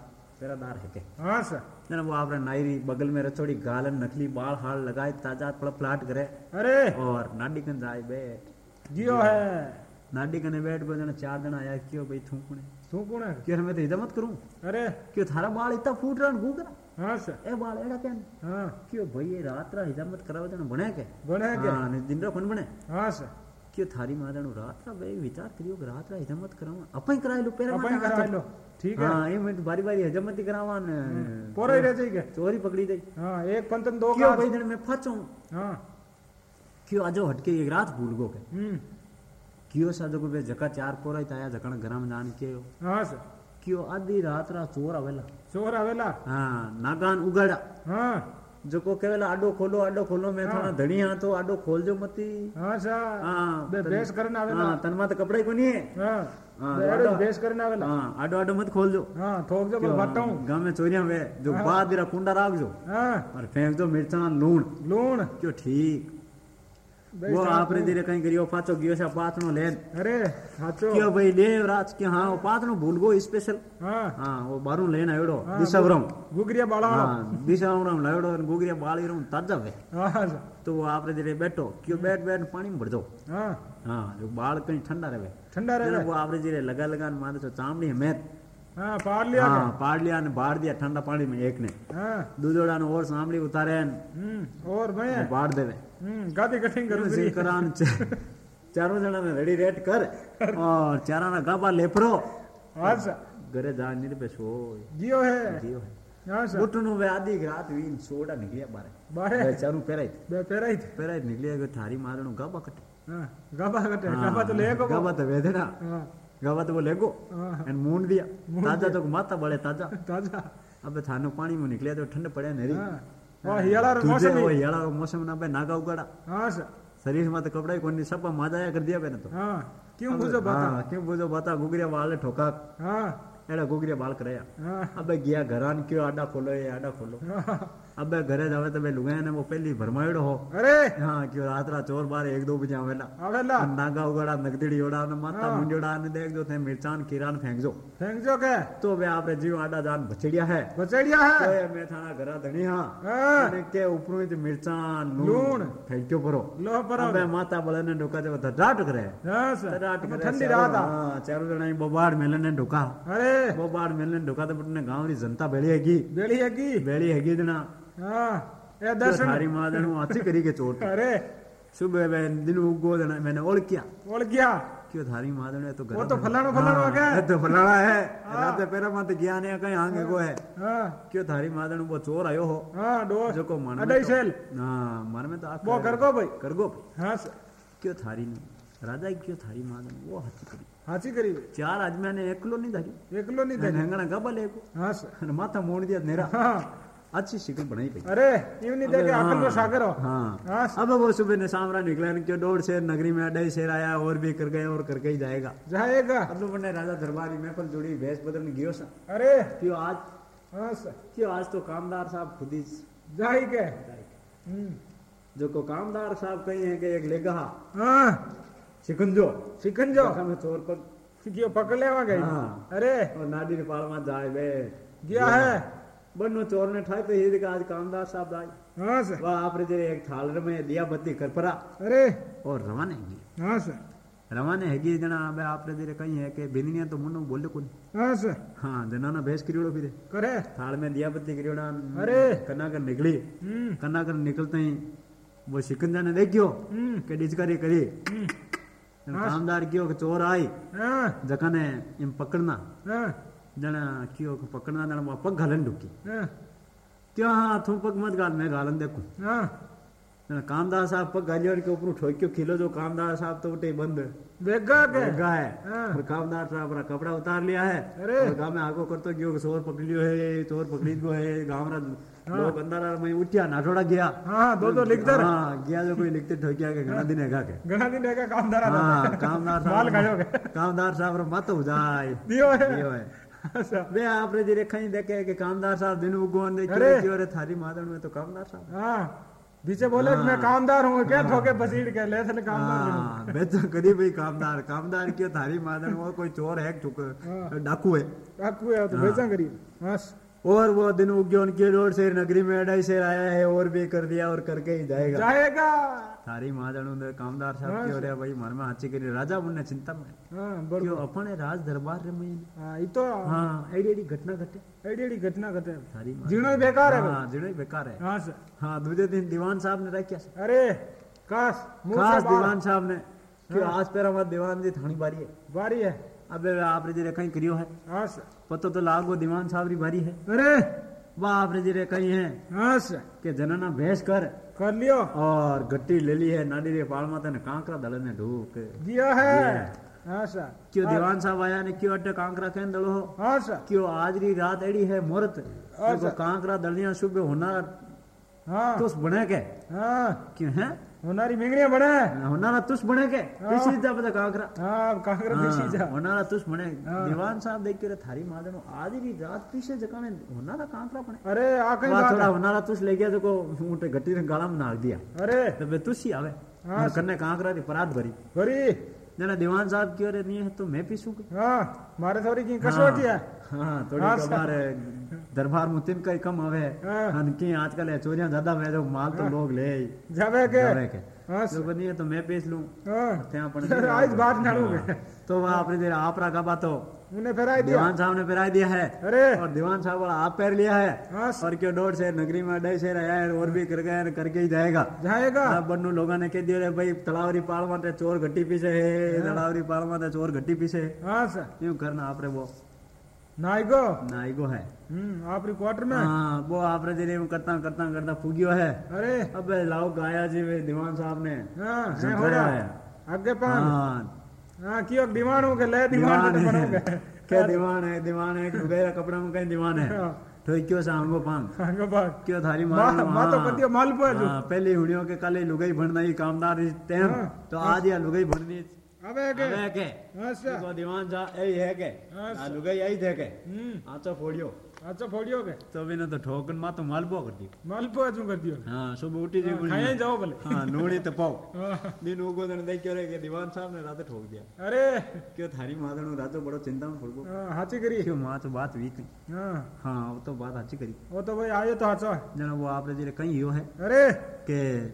पैरादार है के।
हाँ सर।
जन वो आपने नायरी बगल में रचोड़ी गालन नकली बाल हाल लगाए ताज़ा पड़ प्लाट करे।
अरे!
और नाडी कन जाए बैठ।
जियो है।
नाडी कने बैठ गो जन चार जन आया क्यों भाई थूकने
कौन है
क्यों मैं तो इधर मत करूँ?
अरे!
क्यों थारा बाल इतना फूट रहा गू करा
हाँ? सर।
ए बाल एड़ा क्या
हाँ।
क्यों भाई ये रात रा हिजामत कराओ जन बने के?
बने के?
हाँ, दिन रा कौन बने?
हाँ सर।
क्यों थारी माँ जन रात रा भाई विचार करियो रात रा हिजामत करावा अपन कराए लो पेरा
अपन करा लो ठीक है
हाँ ये मैं तो बारी बारी हिजामत ही करावा ने
पोरा ही रह जाएगा
चोरी पकड़ी गई
हाँ एक पंतन दो
क्यों भाई जन मैं फंचूं
हाँ
क्यों आजो हटके एक रात भूल गो के
हम्म
क्यों साजो को बे जका चार पोरा ही ताया जकण घर में जान के
हाँ सर
क्यों आधी रात रा चोर आवेला
चोर आवेला
हाँ नागान उगाड़ा
हाँ
जको केवल आडो खोलो आडो खोलो मैं थोड़ा धणी हाँ तो आडो खोल जो मती।
हाँ सा
हाँ
बे बेस करन आवेला।
हाँ तन तो कपड़े ही कोनी है
हाँ
हाँ, आडो-
बेस करन आवेला।
हाँ आडो आडो मत खोल जो
हाँ ठोक जो बाटा। हूँ
में चोरियाँ वे जो बाद कुंडा राख जो
हाँ।
और फेंक दो मिर्चा लूण।
लूण।
क्यों? ठीक।
बे
वो
साहब,
आपने धीरे कहीं करियो पाचो गियो सा पातनो लेन
अरे हाचो
क्यों भाई ले राज के हाँ वो पातनो भूल गो स्पेशल
हाँ
हाँ वो बारू लेन आयोडो
हाँ,
दिसवरम
गुगरिया बाड़ा
हाँ दिसवरम लायोडो और गुगरिया बाली रम ताज़ा वे
हाँ सर
तो वो आपने धीरे बैठो क्यों बैठ बैठ पानी में भर दो
हाँ
हाँ जो बाल कहीं ठंडा रहे
ठंडा रहे
है
लिया
हाँ पाड़ लिया ने बाढ़ दिया ठंडा पानी में एक ने
हाँ
दूधोड़ा ने और सामड़ी उतारे
हम्म और मैं
बाढ़ देवे
हम्म गादी कटिंग करूँ
सिंह करान चारों जना ने रेडी रेट कर और चारा ना गाबा लेपरो
सर
घरे जा निर्बेस हो
जियो है
जियो है
हाँ
वे आधी रात वीन सोडा निकलिया बारे
बारे
चारू पेराई
बे पेरा थे
पेराई निकलिया थारी मारनो गाबा कटे
हाँ गाबा कटे गाबा तो ले
गाबा तो वेदना
हाँ
गाबा तो वो लेगो एन मूंड दिया ताज़ा तो माता बड़े ताज़ा
ताज़ा
अबे थानो पानी में निकलिया तो ठंड पड़े नेरी
हियाला
तुझे वो हियाला मौसम ना बे नागा उगाड़ा
हाँ सर
शरीर में तो कपड़ा ही कोनी सब मजाया कर दिया बेने तो
हाँ क्यों बुझो बता
हाँ, क्यों बुझो बता गुगरिया वाले ठोका
हाँ
एड़ा गुगरिया बाल कराया अबे गया घरान क्यों आडा खोलो ये आडा खोलो अब घरे जावे तबे लुगाया ने वो पहली भरमायड़ो हो।
अरे!
हाँ कि रात रा चोर बार एक दो बजे आवेला।
आवेला
नागा उगड़ा नगदड़ी उड़ा ने माथा
हाँ।
मुंजड़ा ने देख जो थे मिर्चान किरान फेंक जो
फेंक जो के?
तो वे आपरे जीव आडा जान बचड़िया है।
बचड़िया है?
तो मैं थाना घरा धनी हाँ।
हाँ।
ने के ऊपरों ते
मिर्चान
लूण फेंक्यो परो।
लो परो।
अबे माथा बले ने ढोका जब धड़ाट करे।
हाँ, यस
धड़ाट करे
ठंडी रात
हाँ चारों जणा बोबाड़ मेले ने ढोका।
अरे!
बोबाड़ मेले ने ढोका तो बटने गाँव री जनता
बेली हैगी। बेली
हैगी? बेली हैगी
जना। ए
તો
दर्शन
થારી માં જણું આથી કરી કે ચોટ
अरे
સુબહ બે દિન ઉગો જણા मैंने ઓળખ્યા
बोल गया
क्यों थारी मादन है तो
वो तो फलाणो फलाणो
हाँ,
है
ये तो फलाना है राते पेरा मत गया ने कहीं आगे को है
हाँ
क्यों थारी मादन वो चोर आयो हो
हाँ डोस
जो को मन में
अडई
तो-
सेल
हाँ मन में तो आप
वो करगो भाई
करगो
हाँ सर
क्यों थारी नहीं राजा ही क्यों थारी मादन वो हत्या करी
हाची करी
चार आज मैंने एकलो नहीं धारी
एकलो नहीं था
हेंगणा गबल एक
हाँ सर
અને માથા મોડ દિયા નેરા
हाँ
अच्छी शिकल बनाई गई
अरे यूँ नहीं देखे अकल को सागर हो।
हाँ।
हाँ।
अब वो सुबह ने सामरा निकला ने क्यों दौड़ शेर नगरी में अढ़ाई शेर आया और भी कर गए और करके ही जाएगा।
जाएगा।
अब तो बने राजा दरबारी में पर जुड़ी भैंस बदलने गियो सा।
अरे।
क्यों आज?
हाँ
क्यों आज तो कामदार साहब खुद ही
जाई के हम्म,
जो को कामदार साहब कही है कि एक लेगा।
हाँ।
शिकंजो।
चिकन जो
चोर पर।
क्यों पकड़ लेवा गई
हाँ।
अरे।
और नाडी ने पाल में जाए बे
गया है।
तो कामदार
हाँ सर।
वह आपने जे एक थाल में दिया बत्ती कर परा
अरे।
और रवाने हैगी
हाँ
है तो
हाँ
हाँ निकली।
हम्म।
निकलते वो शिकंजा ने देखियो
हम्म।
करी।
हम्म,
कामदार कियो कि चोर आई।
हाँ।
जना कियो पकड़ना जना वहाँ पग घालन
हाँ
क्यों हाँ थू पग मत गाल मैं गालन देखू जना कामदार साहब पग गालियों के ऊपर ठोक्यो खिलो जो कामदार साहब तो उठे बंद
बेगा के
लगा है। और कामदार साहब अपना कपड़ा उतार लिया है। और गाँव में आगो करतो गयो चोर पकड़ लियो है चोर पकड़ी गयो है गाँव रा लोग अंदर में उठिया नाठोड़ा गया
हाँ दो दो लिख दर
हाँ गया जो कोई लिखते ठोकिया के घना दिन है के
घना दिन है कामदार
हाँ कामदार
माल
साहब
खायो के
कामदार साहब रो मत हो जाए
दियो है
दियो है वे आपने जी रेखा ही देखे कि कामदार साहब दिन उगोन देखियो
अरे।
देखियो रे थारी मादन में तो कामदार साहब
हाँ पीछे बोले कि मैं कामदार हूँ क्या ठोके बसीड़ के ले चले कामदार।
हाँ मैं तो करी भाई कामदार कामदार क्यों थारी मादन वो कोई चोर है चुक डाकू है
काकू है तो बेचा करी हाँ
और वो दिन उग्यो उनकी रोड से नगरी में अढ़ाई शेर आया है और भी कर दिया और करके ही जाएगा।
जाएगा।
थारी मादन उधर कामदार साहब
हाँ,
की हो भाई मन में हाची करी। राजा मुन्ने चिंता में
हाँ।
क्यों अपने राज दरबार रे में
हाँ ये तो
हाँ एडी एडी घटना घटे।
एडी एडी घटना घटे।
थारी
जीणो बेकार है।
हाँ जीणो बेकार है।
हाँ सर।
हाँ दूसरे दिन दीवान साहब ने रखा
अरे काश से बाहर।
दीवान साहब ने। क्यों आज पेरा मत दीवान जी थानी बारी है।
बारी है।
अब आप जी कहीं करियो है?
हाँ सर।
पतो तो लागो दीवान साहब री बारी है।
अरे।
वाह आपने जी कहीं है?
हाँ सर।
कि जनना भैंस कर।
कर लियो।
और गट्टी ले ली है नाडी रे पाल माता ने कांकरा दल ने ढूक
दिया है।
है।
हाँ सर।
क्यों दीवान साहब आया ने क्यों अट्टे कांकरा कहन दलो हो?
हाँ सर।
क्यों आज री रात एड़ी है मुहूर्त। देखो कांकरा दलियाँ सुबह होना
हाँ।
तुस बने के?
हाँ।
क्यों है?
होनारी
तुस बने के इसी जा पता कांकरा।
हाँ कांकरा पीछे जा।
होना तुस बने।
हाँ।
दीवान साहब देख के थारी मादनो आज री रात पीछे जकाने होना कांकरा बने।
अरे आ कहीं बात
थोड़ा
है।
होना तुस ले गया जो को ऊंटे गट्टी ने गाला में नाक दिया।
अरे।
तो बे तुसी आवे।
हाँ,
और कन्ने कांकरा री परात भरी।
भरी।
जना दीवान साहब क्यों रे नहीं है तो मैं पीसू
हाँ। मारे थोड़ी की कसौटी है
हाँ थोड़ी
हाँ,
कबार दरबार में तिन कई कम आवे
हाँ।
हन की आजकल है चोरियां ज्यादा वे जो माल तो लोग ले ही
जावे के
जावे के
हाँ
जो बनी है तो मैं पीस लूं
हाँ
ત્યાં પણ
अरे, आज बात ना लोगे
तो वह आपने जरा आप रखा बात तो
उन्हें फिराई दिया
दीवान साहब ने पिराई दिया है
अरे
और दीवान साहब वाला आप पैर लिया है
हाँ
और क्यों डोर से नगरी में अढ़ाई शेर आया है और भी कर गया है, करके ही जाएगा
जाएगा
આ બન્નું લોકોને કહી દે રે ભાઈ તળાવરી પાળ માટે ચોર ઘટી પીસે હે તળાવરી પાળ માટે ચોર ઘટી પીસે
हाँ
करना आपरे वो।
नाइगो।
नाइगो है।
हम्म आपरी क्वार्टर में?
हाँ वो आपरे दिले में करता करता करता फुगियो है।
अरे।
अबे लाओ गाया जी वे दीवान साहब ने।
हाँ है आगे पान।
हाँ।
हाँ क्यों दीवान हो के ले दीवान तो बनोगे।
क्या दीवान है दीवान है गया कपड़ा में कहीं दीवान है।
हाँ।
तो क्यों सांगो पांग
हाँ, सांगो पांग
क्यों थारी मार
मा, मा तो पतियो माल पर
पहले हुड़ियों के काले लुगाई भरना ही कामदार टाइम।
हाँ।
तो आज या लुगाई भरनी दीवान साहब ने रात ठोक दिया।
अरे।
क्यों थारी मादनो रातो तो बड़ो चिंता में
हाँ, हाची करी।
तो बात वीक
हाँ।
हाँ, वो तो बात हाची करी।
वो तो भाई आयो तो हाचो।
जना वो कहीं यो है
अरे।
के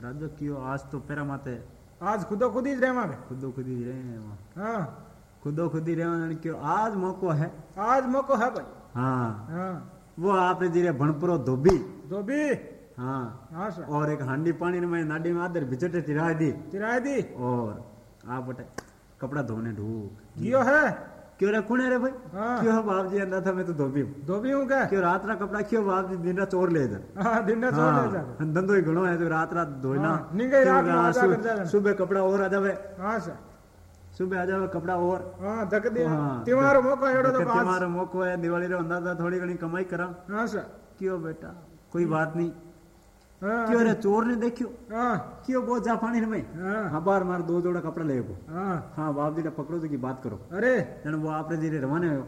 राजो कियो आज तो पेरा माते
आज खुदो खुद ही
खुदो खुद ही रहवा
हाँ।
खुदो खुद ही क्यों आज मौको है।
आज मौको है भाई।
हाँ। वो आपने जीरे भणपुरो धोबी।
धोबी।
हाँ।,
हाँ
और एक हांडी पानी ने मैं नाडी में आदर बिचटे चिरा दी
चिरा दी
और आप बटे कपड़ा धोने ढूक।
यो है।
क्यों रखू रे भाई?
हाँ।
क्यों बाप जी अंधा था? मैं तो धोबी हूँ।
धोबी हूँ क्या?
क्यों रात रात कपड़ा क्यों बाप जी दिन चोर ले जा?
हाँ, दिन चोर हाँ। ले जा।
हाँ, धंधो ही घणो है तो रात रात धोना
हाँ,
सुबह कपड़ा और आ जावे।
हाँ सर।
सुबह आ जाओ कपड़ा और।
हाँ धक दे
हाँ,
तिमारो मौको एड़ो तो
तिमारो मौको है दिवाली रे अंदाज़ा थोड़ी घनी कमाई करा।
हाँ सर।
क्यों बेटा? कोई बात
नहीं।
क्यों रे चोर ने देखियो
हाँ
क्यों वो जा पानी में
हाँ
हाँ बार मार दो जोड़ा कपड़ा ले गो
हाँ
हाँ बाप जी पकड़ो तो की बात करो
अरे
जन वो आपने धीरे रवाने हो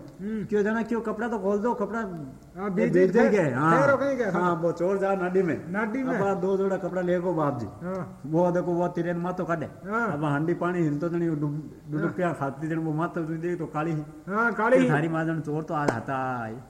क्यों जाना क्यों कपड़ा तो खोल दो कपड़ा
हाँ, बीच
बेच
बीच
देंगे हाँ हाँ वो चोर जा नाडी में
नाडी में
अब दो जोड़ा कपड़ा ले गो बाप जी
हाँ
वो देखो वो तिरेन मातो काटे
हाँ।
अब हांडी पानी हिलतो जणी डुडुपिया खाती जण वो मातो दे तो काली हाँ
काली
थारी माजन चोर तो आज हता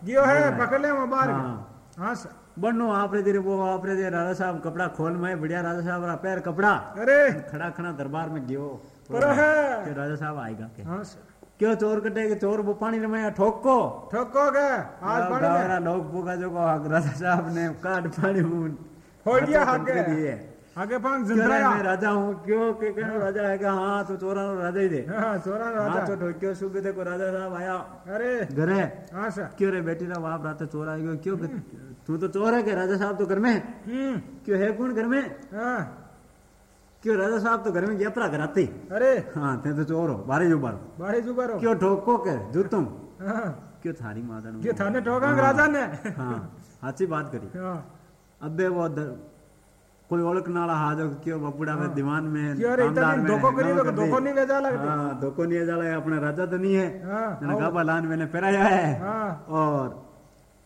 जियो है पकड़ ले वहाँ बाहर
हाँ
हाँ सर
बनो आपरे धीरे वो आपरे धीरे राजा साहब कपड़ा खोल में बढ़िया राजा साहब रा पैर कपड़ा
अरे
खड़ा खड़ा दरबार में गयो
पर है
राजा साहब आएगा के
हाँ सर
क्यों चोर कटे के चोर वो पानी में ठोको
ठोको के आज पानी में
लोग पुगा जो को राजा साहब ने काट पानी में
फोड़ दिया आगे आगे
क्यों
जिंदरा
मैं राजा हूँ क्यों के कहने राजा है कि हाँ तो चोरा नो राजा ही दे
हाँ चोरा
हाँ
राजा
तो ठोक्यो सुबह देखो राजा साहब आया
अरे
घरे
हाँ सर
क्यों रे बेटी ना बाप रात चोर क्यों तू तो चोर है के राजा साहब तो घर में
हम्म।
क्यों है कौन घर में?
हाँ।
क्यों राजा साहब तो घर में गया यात्रा कराते
अरे।
हाँ ते तो चोर हो बारे जो बारो।
बारी जुबारो
क्यों ठोको के? जूतम
हाँ।
क्यों थारी माता
ये थाने ठोका राजा ने?
हाँ अच्छी बात करी।
हाँ।
अबे वो कोई ओळख नाला हा जो क्यों बपुड़ा में दीवान में
क्यों
आमदार में,
धोखो करी तो धोखो नहीं भेजा लगते
हाँ धोखो नहीं है जाला अपने राजा तो नहीं है।
हाँ
गाबा लान मैंने पेराया है।
हाँ।
और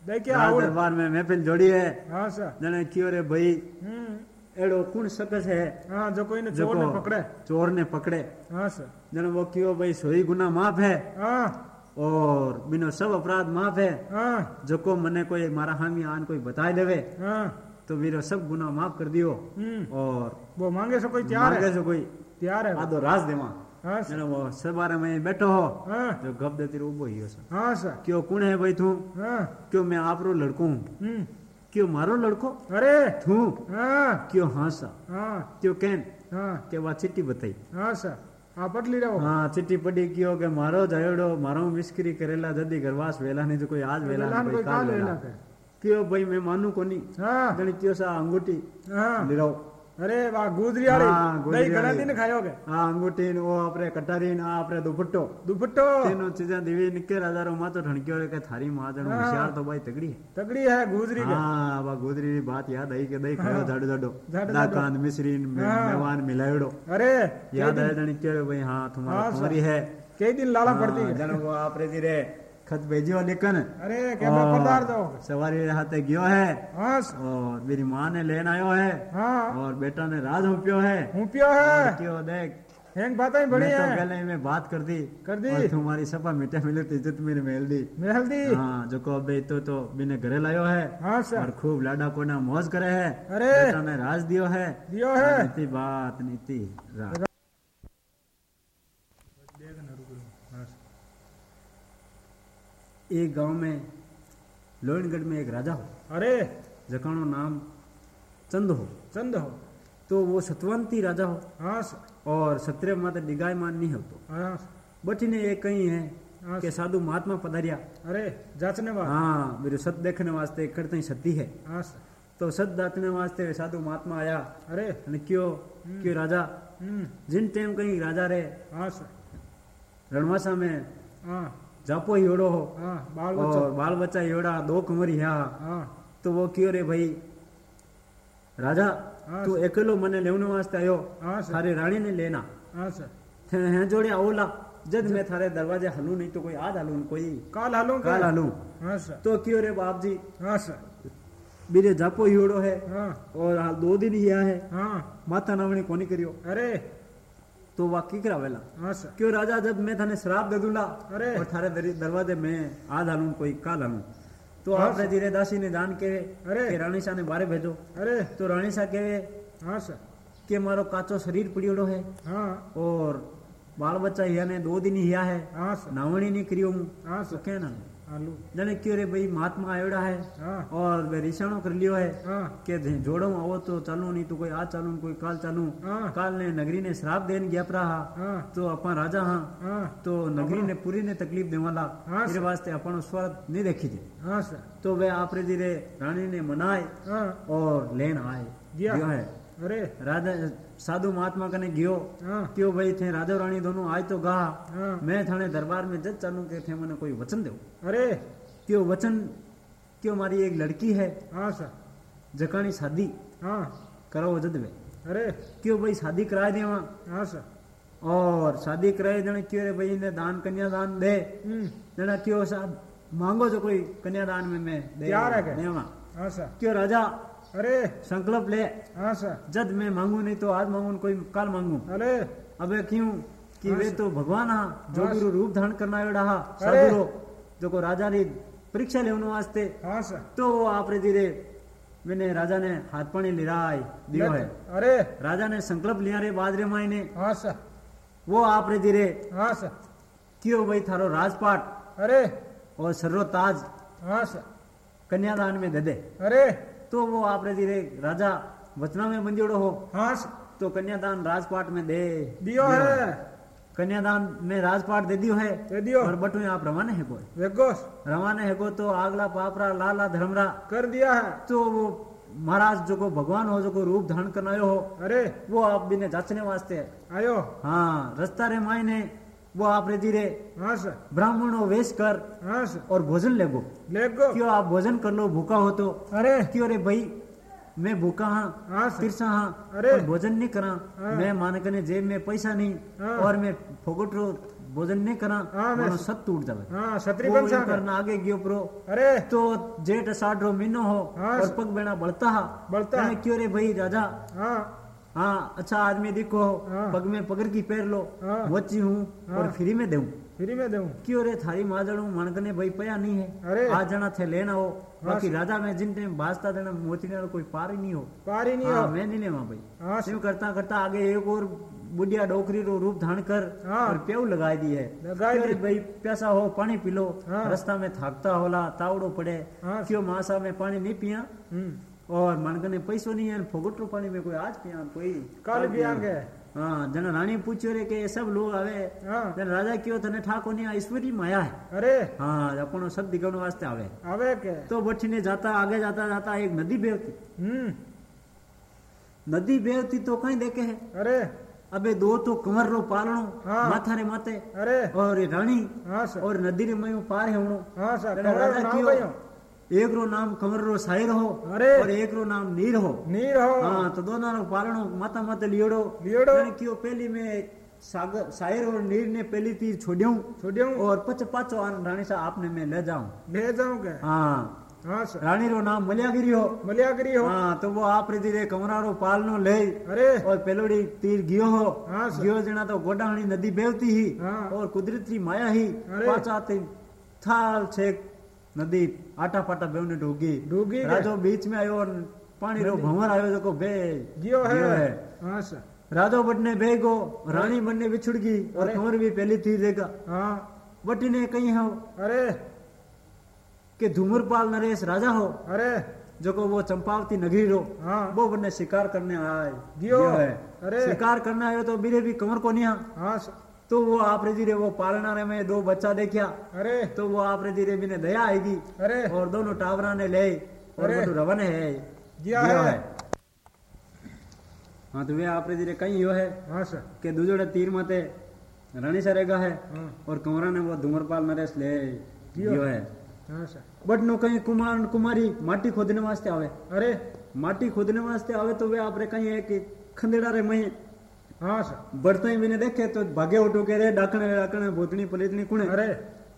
देखिए आवड़
दरबार में महफिल जोड़ी है।
हाँ सर।
जने क्यों रे भाई
हम्म।
एड़ो कौन सकस है?
हाँ जो कोई ने चोर ने पकड़े।
चोर ने पकड़े।
हाँ सर।
जने वो क्यों भाई सोई गुना माफ़ है।
हाँ।
और बिनो सब अपराध माफ़ है।
हाँ।
जको मने कोई मारा हामी आन कोई बताए देवे।
हाँ।
तो वीरो सब गुना माफ़ कर दियो।
हम्म।
और
वो मांगे से कोई तैयार
मांगे
है?
से कोई
तैयार है।
आदो राज देवा।
हाँ सर।
जने वो सवारे में बैठो हो
हाँ
जो गप देती रो वो ही हो सर
हाँ सर
क्यों कौन है भाई तू
हाँ
क्यों मैं आप रो लड़को हूँ
हम्म
क्यों मारो लड़को
अरे
तू
हाँ
क्यों हासा
हाँ
क्यों कैन
हाँ
के वा चिट्ठी बताई
हाँ सर आप पटली रहो
हाँ चिट्ठी पड़ी क्यों के मारो जयड़ो मारो मिस्क्री करेला जदी गरवास वेला नहीं तो कोई आज वेला
वेला
नहीं
कोई
कोई काल
काल
वेला
वेला के।
भाई
हाँ हाँ अरे वाह गुजरी वाली
हाँ,
घना
वाली।
दिन खायोगे?
हाँ अंगूठी न वो आपरे कटारी न आपरे दुपट्टो।
दुपट्टो।
तीनों चीज़ें दिवी निके हज़ारों माँ तो ठणकियो रे के थारी माँ जणो
हाँ।
होशियार तो भाई तगड़ी है।
तगड़ी है गुजरी के।
हाँ वा गोदरी री बात याद आई के दई खयो जाडो जाडो
जाडो
दाकांत के खत भेजियो लेकिन
अरे पधार दो
सवारी हाथे गयो है
हाँ
और मेरी माँ ने लेन आयो है
हाँ
और बेटा ने राज हुपियो है
हूँ है
क्यों देख
हैंग बातें बड़ी
मैं तो
है
पहले में बात कर दी
कर दी।
और तुम्हारी सपा मीठे मिले तो इज़्ज़त मेरी मेल दी
महल दी
हाँ जो को अबे तो तो बिने घरे लायो है
हाँ
और खूब लाडा कोना मौज करे है
अरे
बेटा ने राज दियो है
दियो है
नीति बात नीति राज एक गाँव में लोहनगढ़ में एक राजा हो।
अरे!
जकाणो नाम चंद हो।
चंद हो।
तो वो सतवंती राजा हो।
हाँ
और सत्रे माते डिगाय मान नहीं हो तो।
हाँ
बटीने एक कहीं है
हाँ
कि साधु महात्मा पधारिया।
अरे जांचने वाला।
हाँ मेरे सत देखने वास्ते करते ही सती है।
हाँ
तो सत दातने वास्ते साधु महात्मा आया।
अरे।
क्यों? क्यों राजा?
हम्म।
जिन टाइम कहीं राजा रे
हाँ सर
रणवासा में
हाँ।
जापो योड़ो हो
बाल बच्चों
और बाल बच्चा योड़ा दो कुंवरी हा
हाँ
तो वो क्यों रे भाई राजा तू अकेलो मने लेने वास्ते आयो थारी रानी ने लेना
हाँ सर
हैं जोड़े ओला जब मैं थारे दरवाजे हलूं नहीं तो कोई आज हलूं कोई
काल हालू
काल हलूं
सर
तो क्यों रे बाप जी
हाँ सर
बीरे जापो हीड़ो
है
और दो दिन ही है
हाँ
माता नावणी कोनी करियो
अरे
तो वा की करावेला
हाँ
क्यों राजा जब मैं थाने श्राप दे दूँगा और थारे दरवाजे में आज हालूं कोई काल हालूं तो आपने धीरे दासी ने जान के
अरे।
कि रानी शाह ने बारे भेजो।
अरे।
तो रानी शाह कहे
हाँ सर
कि मारो काचो शरीर पड़ियोड़ो है।
हाँ।
और बाल बच्चा हिया ने दो दिन हिया है।
हाँ
नावणी नहीं करियो हूँ
हाँ सर
क्या ना।
आलू।
जने क्यों रे भाई महात्मा आयोड़ा है
हाँ।
और वे रिसाणो कर लियो है।
हाँ।
के जोड़ो आवो तो चालू नहीं तो कोई आज चालू कोई काल चालू।
हाँ।
काल ने नगरी ने श्राप देन गया रहा। हाँ। तो अपन राजा हाँ,
हाँ।
तो नगरी ने हाँ। पूरी ने तकलीफ़ देवाला
हाँ,
वास्ते अपन स्वर नहीं देखी
जे
तो वे आप धीरे रानी ने मनाए और लेन आए। है।
अरे।
राजा साधु महात्मा कने गयो क्यों भाई थे राजा रानी दोनों आज तो गा
हाँ।
मैं थाने दरबार में जज चालू के थे मैंने कोई वचन दो
अरे।
क्यों वचन क्यों मारी एक लड़की है
हाँ सर।
जकानी शादी
हाँ।
कराओ जदवे
अरे।
क्यों भाई शादी करा देवा।
हाँ सर।
और शादी कराए जने क्यों रे भाई ने दान कन्यादान दे।
हम्म।
जने क्यों सा मांगो जो कोई कन्यादान में मैं दे
तैयार है क्या?
देवा।
हाँ सर।
क्यों राजा?
अरे।
संकल्प ले।
हाँ सर।
जद मैं मांगू नहीं तो आज मांगू कोई काल मांगू।
अरे।
अबे क्यों? कि वे तो भगवान हा जो
हाँ,
गुरु रूप धारण करना एड़ा हा साधुरो जो को राजा री परीक्षा लेवन वास्ते
हाँ सर।
तो वो आपरे धीरे मैंने राजा ने हाथ पानी लिराय दियो है।
अरे।
राजा ने संकल्प लिया रे बाजरे माई ने
हाँ सर।
वो आपरे धीरे
हाँ सर।
क्यों भाई थारो राजपाट
अरे।
और सर्रो ताज
हाँ सर।
कन्यादान में दे दे।
अरे।
तो वो आपरे धीरे राजा वचना में मंजूड़ो हो।
हाँ।
तो कन्यादान राजपाट में दे।
दियो है।
कन्यादान में राजपाट दे दियो है।
दे दियो।
और बटू आप रवाना है कोई।
वेगोस
रवाना है को तो आगला पापरा लाला धर्मरा
कर दिया है।
तो वो महाराज जो को भगवान हो जो को रूप धारण करना हो
अरे।
वो आप बिने जांचने वास्ते।
आयो।
हाँ रस्ता रे मायने वो आप रे धीरे
हाँ सर।
ब्राह्मणों वेश कर।
हाँ सर।
और भोजन ले गो।
ले गो
क्यों आप भोजन कर लो भूखा हो तो?
अरे।
क्यों? रे भाई मैं भूखा हाँ
हाँ सर।
तिरसा हाँ
अरे।
भोजन नहीं करा।
हाँ।
मैं मान कने जेब में पैसा नहीं
हाँ।
और मैं फोगट रो भोजन नहीं करा।
हाँ,
मानो सत टूट जावे।
हाँ छतरी
करना आगे गयो प्रो?
अरे।
तो जेठ अषाढ़ रो महीनो हो
हाँ।
और पग बेना बढ़ता हा।
बढ़ता
कने क्यों रे भाई राजा?
हाँ
हाँ अच्छा आदमी देखो
हाँ।
पग में पगड़ की पैर लो
हाँ।
मोची हूँ और
हाँ।
फ्री में दूँ
फ्री में दूँ
क्यों रे थारी माजड़ू मनकने भाई पया नहीं है
अरे।
आज जना थे लेना हो
हाँ,
बाकी राजा में जिन टाइम बाजता देना मोती ने कोई पार ही नहीं हो
पार ही नहीं
हाँ,
हो
मैं नहीं लेवा भाई
हाँ
करता करता आगे एक और बुढ़िया डोकरी रो रूप धारण कर
हाँ।
और प्याऊ लगाई दी है
लगाई।
भाई प्यासा हो पानी पी लो
हाँ।
रास्ता में थाकता होला तावड़ो पड़े
हाँ।
क्यों मासा में पानी नहीं पिया और मनकने पैसो नहीं है फोगटरो पानी में कोई आज पिया कोई
कल भी आ गए
हाँ जना रानी पूछ्यो रे के सब लोग आवे।
हाँ।
जन राजा क्यों तने ठाको नहीं ईश्वरी माया है।
अरे।
हाँ अपनो सब दिखाने वास्ते आवे।
आवे के।
तो बठीने जाता आगे जाता जाता एक नदी बेवती।
हम्म।
नदी बेवती तो कहीं देखे है।
अरे।
अबे दो तो कंवर रो पालणो
हाँ।
माथा रे माथे।
अरे।
और ये रानी
हाँ सर।
और नदी रे मयो पार है उणो
हाँ सर
राजा कयो? एक रो नाम कंवर रो साहिर हो
अरे।
और एक रो नाम नीर हो।
नीर हो।
हाँ तो दोनों रो पालणो माथा माथे लियोड़ो।
लियोड़ो।
क्यों पहली में सागर साहिर और नीर ने पहली तीर छोड़ियो।
छोड़ियो।
और पच पाचो आन रानी सा आपने मैं ले जाऊँ।
ले जाऊँ के
हाँ
हाँ
रानी रो नाम मलियागिरी हो।
मलियागिरी हो।
हाँ तो वो आप रे कमरा रो पालनो ले।
अरे।
और पेलोड़ी तीर गियो हो।
हाँ
गियो जना तो गोडाहणी नदी बेवती ही।
हाँ।
और कुदरती माया ही। पाचा थाल छेक नदी आटा पाटा बेवने डूगी।
डूगी
राजो बीच में आयो और पानी रो भंवर आयो को बे
जियो
गियो
है। हाँ सर।
राजो बटने बेगो रानी बनने बिछुड़ गई और। कंवर भी पहली थी देगा
हाँ।
बटने कहीं हो?
अरे।
कि धूमरपाल नरेश राजा हो?
अरे।
जो को वो चंपावती नगरी रो।
हाँ।
वो बने शिकार करने आए।
जियो।
जियो है।
अरे।
शिकार करने आयो तो बीरे भी कमर को नहीं।
हाँ
तो वो आप धीरे वो पालना रे में दो बच्चा देखा
अरे।
तो वो आप धीरे भी ने दया आएगी
अरे।
और दोनों टावरा ने ले। और रवन है।
जिया
जियो
है।
हाँ तो वे आप धीरे कहीं यो है।
हाँ सर।
कि दूजोड़े तीर माते रानी सरेगा है।
हाँ।
और कंवरा ने वो धूमरपाल नरेश ले।
जियो
है।
हाँ। सर।
बट नो कहीं कुमार कुमारी माटी खोदने वास्ते आवे।
अरे।
माटी खोदने वास्ते आवे तो वे आप कहीं है कि खंदेड़ा रे मई
हाँ सर।
बढ़ते मैंने देखे तो भागे उठो के रे डाकने डाकने भूतनी पलेतनी कुणे?
अरे।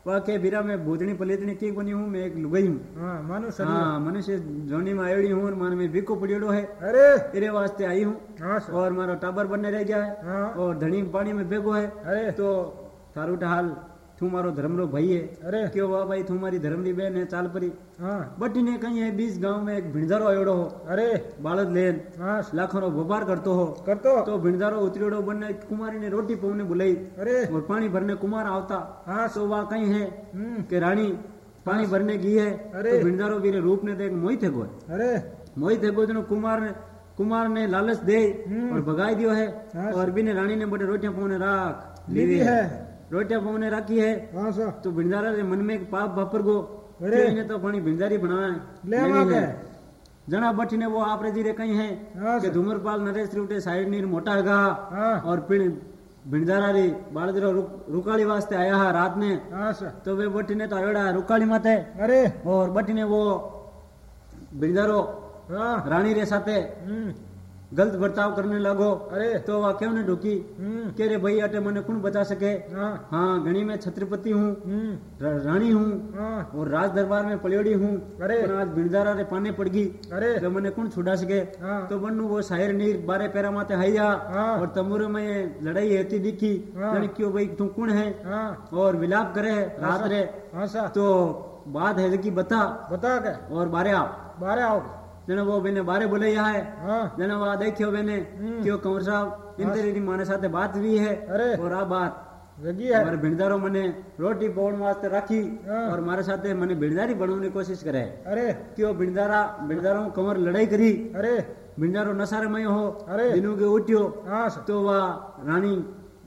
वा के बीरा मैं भूतनी पलेतनी की बनी हूँ मैं एक लुगाई हूँ।
हाँ मानो सर
हाँ मनुष्य जोनी में आयोड़ी हूँ और मन में बीको पड़ियोड़ो है।
अरे।
तेरे वास्ते आई हूँ।
हाँ
और मारो टाबर बनने रह गया है।
हाँ।
और धनी पानी में भेगो है।
अरे।
तो थारू हाल तू मारो धर्म रो भाई है
अरे
क्यों वाह भाई तू मारी धर्म री बहन है चाल परी बटी ने कहीं है बीस गाँव में एक भिंजारो आयोड़ो हो
अरे
बालद लेन लाखों रो व्यापार करतो हो
करतो
तो भिंजारो उतरियोड़ो बनने कुमारी ने रोटी पवने बुलाई
अरे
और पानी भरने कुमार आवता
हाँ
तो वहाँ कहीं है कि रानी पानी भरने की है
अरे।
तो भिंजारो वीरे रूप ने देख मोहित है
अरे
मोहित है कुमार ने कुमार ने लालच दे। और भगाई दियो है। और बिने रानी ने बड़े रोटियाँ पवने राख
लीवी है
रोटियाँ पवने राखी है
हाँ सर
तो भिंजारा रे मन में एक पाप वापर गो
अरे।
कि तो पानी भिंजारी बनावे
ले।
जना बठी ने वो आपरे जीरे कहीं है कि धूमरपाल नरेश रूटे साइड नीर मोटा
हाँ
और फिर भिंजारा री बालदरो रुकाली वास्ते आया है रात में
हाँ
तो वे बटी ने तो आयोड़ा रुकाली माते
अरे
और बटी ने वो भिंजारो
हाँ
रानी रे साथे गलत बर्ताव करने लगो।
अरे।
तो वह क्यों ने ढुकी? के रे भाई अटे मने कौन बचा सके?
हाँ।
हाँ घणी में छत्रपति हूँ।
हम्म।
रानी हूँ।
हाँ।
और राज दरबार में पलियोड़ी हूँ।
अरे।
आज भिंजारा रे पाने पड़ गई
अरे।
तो मने कौन छुड़ा सके?
हाँ।
तो बन्नू वो शायर नीर बारे पैरा माते हैया
हाँ।
और तमुरे में लड़ाई होती दिखी।
हाँ।
यानी क्यों भाई तू कौन है?
हाँ।
और विलाप करे रात रे।
हाँ
तो बात है कि बता।
बता के।
और बारे आओ।
बारे आओ।
जने वो बेने बारे बोले यहाँ है।
हाँ।
जने वो देखियो बेने
हम्म।
क्यों कंवर साहब इन तेरी माने साथे बात हुई है।
अरे।
और आ बात।
जगी है।
और भिंडारो मने रोटी पौड़ वास्ते राखी।
हाँ।
और मारे साथे मने भिंडारी बनने की कोशिश करे।
अरे।
क्यों भिंडारा भिंडारो कंवर लड़ाई करी।
अरे।
भिंडारो नसारे में हो।
अरे।
दिनों के उठ्यो।
हाँ।
तो वह रानी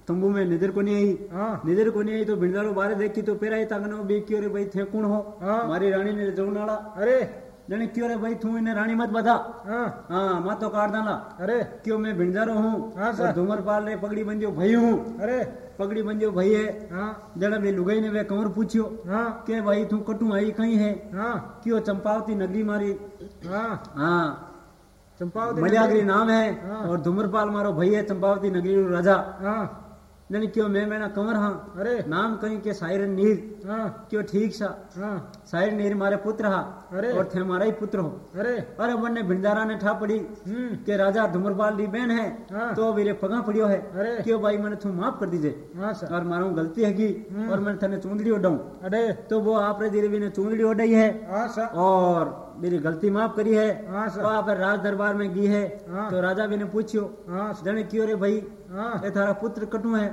तंबू में निधर को नहीं आई।
हाँ।
निधर को नहीं आई तो भिंडारो बारे देखी तो पेरा ही तंगनो बी क्यों रे भाई थे कौन हो?
हाँ।
मारी रानी ने जौनाड़ा
अरे।
जने क्यों रे भाई तू इन्हें रानी मत बता।
हाँ।
हाँ मैं तो काट डाला।
अरे।
क्यों मैं भिंडारो हूँ?
हाँ, सर।
और धूमरपाल रे पगड़ी बन भाई हूँ।
अरे।
पगड़ी बन भाई है।
हाँ।
जड़ा वे लुगाई ने वे कंवर पूछियो?
हाँ।
के भाई तू कटू आई कहीं है?
हाँ।
क्यों चंपावती नगरी मारी?
हाँ।
हाँ।
चंपावती
मलियागरी नाम है।
हाँ।
और धूमरपाल मारो भाई है चंपावती नगरी राजा।
हाँ।
जने क्यों मैं मेरा कंवर हाँ?
अरे
नाम कहीं के सायर नीर।
हाँ।
क्यों ठीक सा?
हाँ।
सायर नीर मारे पुत्र हा।
अरे।
और थे हमारा ही पुत्र हो।
अरे।
अरे बन्ने भिंडारा ने ठा पड़ी
हम्म।
के राजा धूमरपाल री बहन है।
हाँ।
तो वीरे पगा पड़ियो है।
अरे।
क्यों भाई मैंने तू माफ़ कर दीजिए।
हाँ
और मारो गलती है की
हम्म।
और मैंने थने चूंदड़ी उडाऊं
अरे।
तो वो आपने धीरे भी ने चूंदड़ी उड़ाई हाँ। और मेरी गलती माफ़ करी है।
हाँ
तो आप राज दरबार में गई है।
हाँ।
तो राजा भी ने पूछियो
हाँ
जने क्यों रे भाई? ये थारा पुत्र कटू है।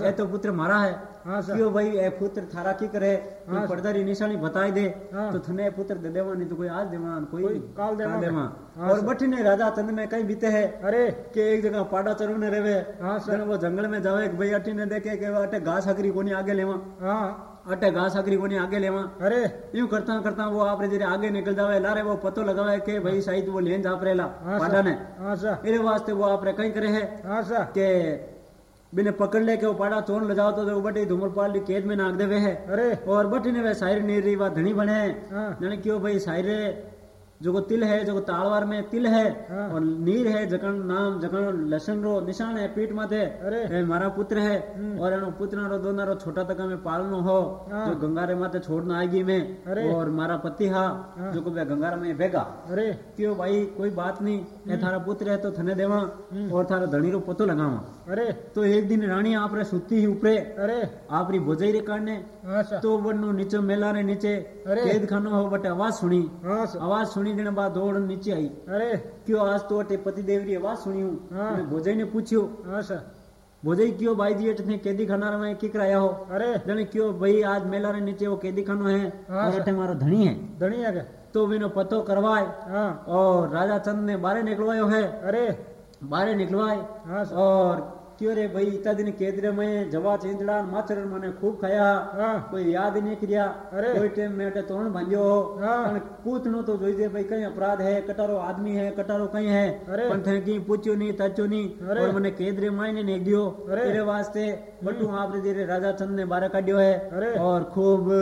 ये तो पुत्र मारा है। क्यों भाई? ए पुत्र थारा की करे? तू
हाँ।
निशानी बताई दे। तो थने पुत्र दे देवा नहीं तो कोई आज देवा कोई
कोई काल देवा।
देवा। और बठी ने राजा चंद में कई बीते है
अरे।
के एक जगह पाड़ा चरने रहे।
हाँ
जने
सर
वो जंगल में जावे कि भाई अटी ने देखे के अटे घास हकरी कोनी आगे लेवा।
हाँ।
अटे घास हकरी कोनी आगे लेवा
अरे
यूँ करता करता वो आप जरे आगे निकल जावे लारे वो पतो लगावे के भाई शायद वो लेन जाप रेला पाड़ा ने मेरे वास्ते वो आप कहीं करे है
हाँ
के बिने पकड़ ले के वो पाड़ा तोड़ ले जाओ तो वो बटे धूमरपाल ली केद में नाग देवे है
अरे
और बटी ने वे शायर नीरी रही वा धनी बने
हाँ
क्यों भाई शायर जो को तिल है जो को तालवार में तिल है
हाँ।
और नीर है जकन नाम जकन लसन रो निशान है पीठ माथे
अरे।
मारा पुत्र है।
हम्म।
और एनो पुत्र रो दोना रो छोटा तक में पालनो हो
हाँ।
जो गंगारे माथे छोड़ना आएगी मैं। और मारा पति हा
हाँ।
जो को वे गंगारा में भेगा
अरे।
क्यों भाई कोई बात नहीं ये थारा पुत्र है तो थने देवा
हम्म।
और थारा धनी रो पतो लगावा।
अरे।
तो एक दिन रानी आप रे सुती ही ऊपरे
अरे।
आप री भोजाई रे काटने
हाँ
तो वनु नीचे मेला रे नीचे। कैद खानो हो बटे आवाज़ सुनी
हाँ
आवाज़ सुनी देने बाद दौड़ नीचे आई
अरे
क्यों आज तो अटे पति देव री आवाज़ सुनी हूँ। भोजाई ने पूछियो
हाँ
भोजाई क्यों भाई जी अटे कैदी खाना में की कराया हो
अरे
जने क्यों भाई आज मेला रे नीचे वो कैदी खानो है और
सर।
मारो धनी है
धनी है
तो बिनो पतो करवाए
हाँ
और राजा चंद ने बारे निकलवायो है
अरे
बारे निकलवाए और क्यों रे भाई इतना दिन कैद रे में जवा चिंतड़ा माचर मैंने खूब खाया
हाँ
कोई याद नहीं किया
अरे।
कोई टाइम में अटे तोरण भांजो
हाँ।
पूछनो तो जोईजे भाई कई अपराध है कटारो आदमी है कटारो कई है
अरे।
पण थे की पूछ्यो नहीं ताचो नहीं। और मने केदरे मायने ने दियो
अरे।
तेरे वास्ते बटू आप रे जेरे राजा चंद ने बारे काढ्यो है
अरे।
और खूब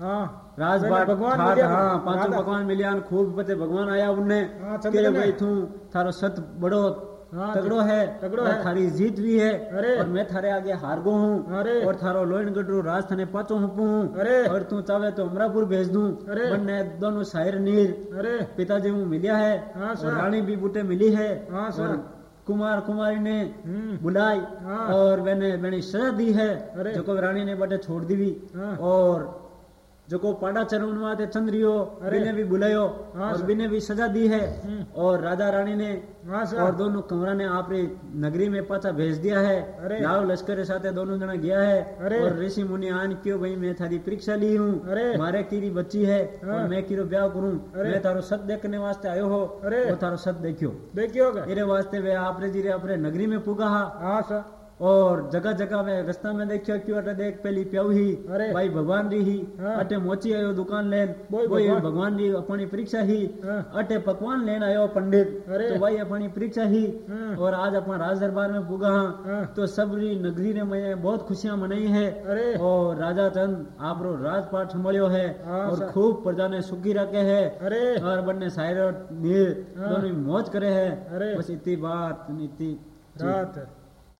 हाँ
राजबाट
भगवान
हाँ पाँचों भगवान मिलिया खूब पते भगवान आया उनने
हाँ, ने।
भाई तू थारो सत बड़ो
हाँ,
तगड़ो है
तगड़ो है।
थारी जीत भी है
अरे।
और मैं थारे आगे हार गो हूँ
अरे।
और थारो लोइन गडरू राज थाने पाचो हूँ
अरे।
और तू चाहे तो अमरापुर भेज दूँ
अरे।
बनने दोनों शायर नीर
अरे
पिताजी को मिलिया है
हाँ,
और रानी भी बूटे मिली है
हाँ,
और कुमार कुमारी ने
हम्म
बुलाई। और मैंने मैंने सजा दी है। जो को रानी ने बटे छोड़ दी भी। और जो को पाड़ा चरणवा ते चंद्रियो बिने भी बुलायो
हाँ,
और बिने भी सजा दी है।
हम्म।
और राजा रानी ने
हाँ
और दोनों कमरा ने आपने नगरी में पाचा भेज दिया है। लाव लश्कर के साथ दोनों जना गया है। और ऋषि मुनि आन क्यों भाई मैं थारी परीक्षा ली हूँ। मारे कीरी बच्ची है
हाँ।
और मैं किरो ब्याह करूँ। मैं तारो सत देखने वास्ते आयो हो। वो तारो सत देखियो।
देखियो
वास्ते वे आपरे जीरे अपने नगरी में पुगा और जगह जगह में रस्ता में देखियो क्यों अटे देख पहली प्याऊ ही
अरे।
भाई भगवान री ही
हाँ।
अटे मोची आयो दुकान लेन कोई
भगवान।
री अपनी परीक्षा ही
हाँ।
अटे पकवान लेन आयो पंडित
अरे।
तो भाई अपनी परीक्षा ही
हाँ।
और आज अपन राज दरबार में पुगा
हाँ।
हाँ तो सबरी नगरी ने मैं बहुत खुशियाँ मनाई है
अरे।
और राजा चंद आपरो राजपाट संभालियो है
हाँ,
और खूब प्रजा ने सुखी रखे है और बन्ने शायर नीर
हाँ।
दोनों मौज करे है। बस इतनी बात इतनी
रात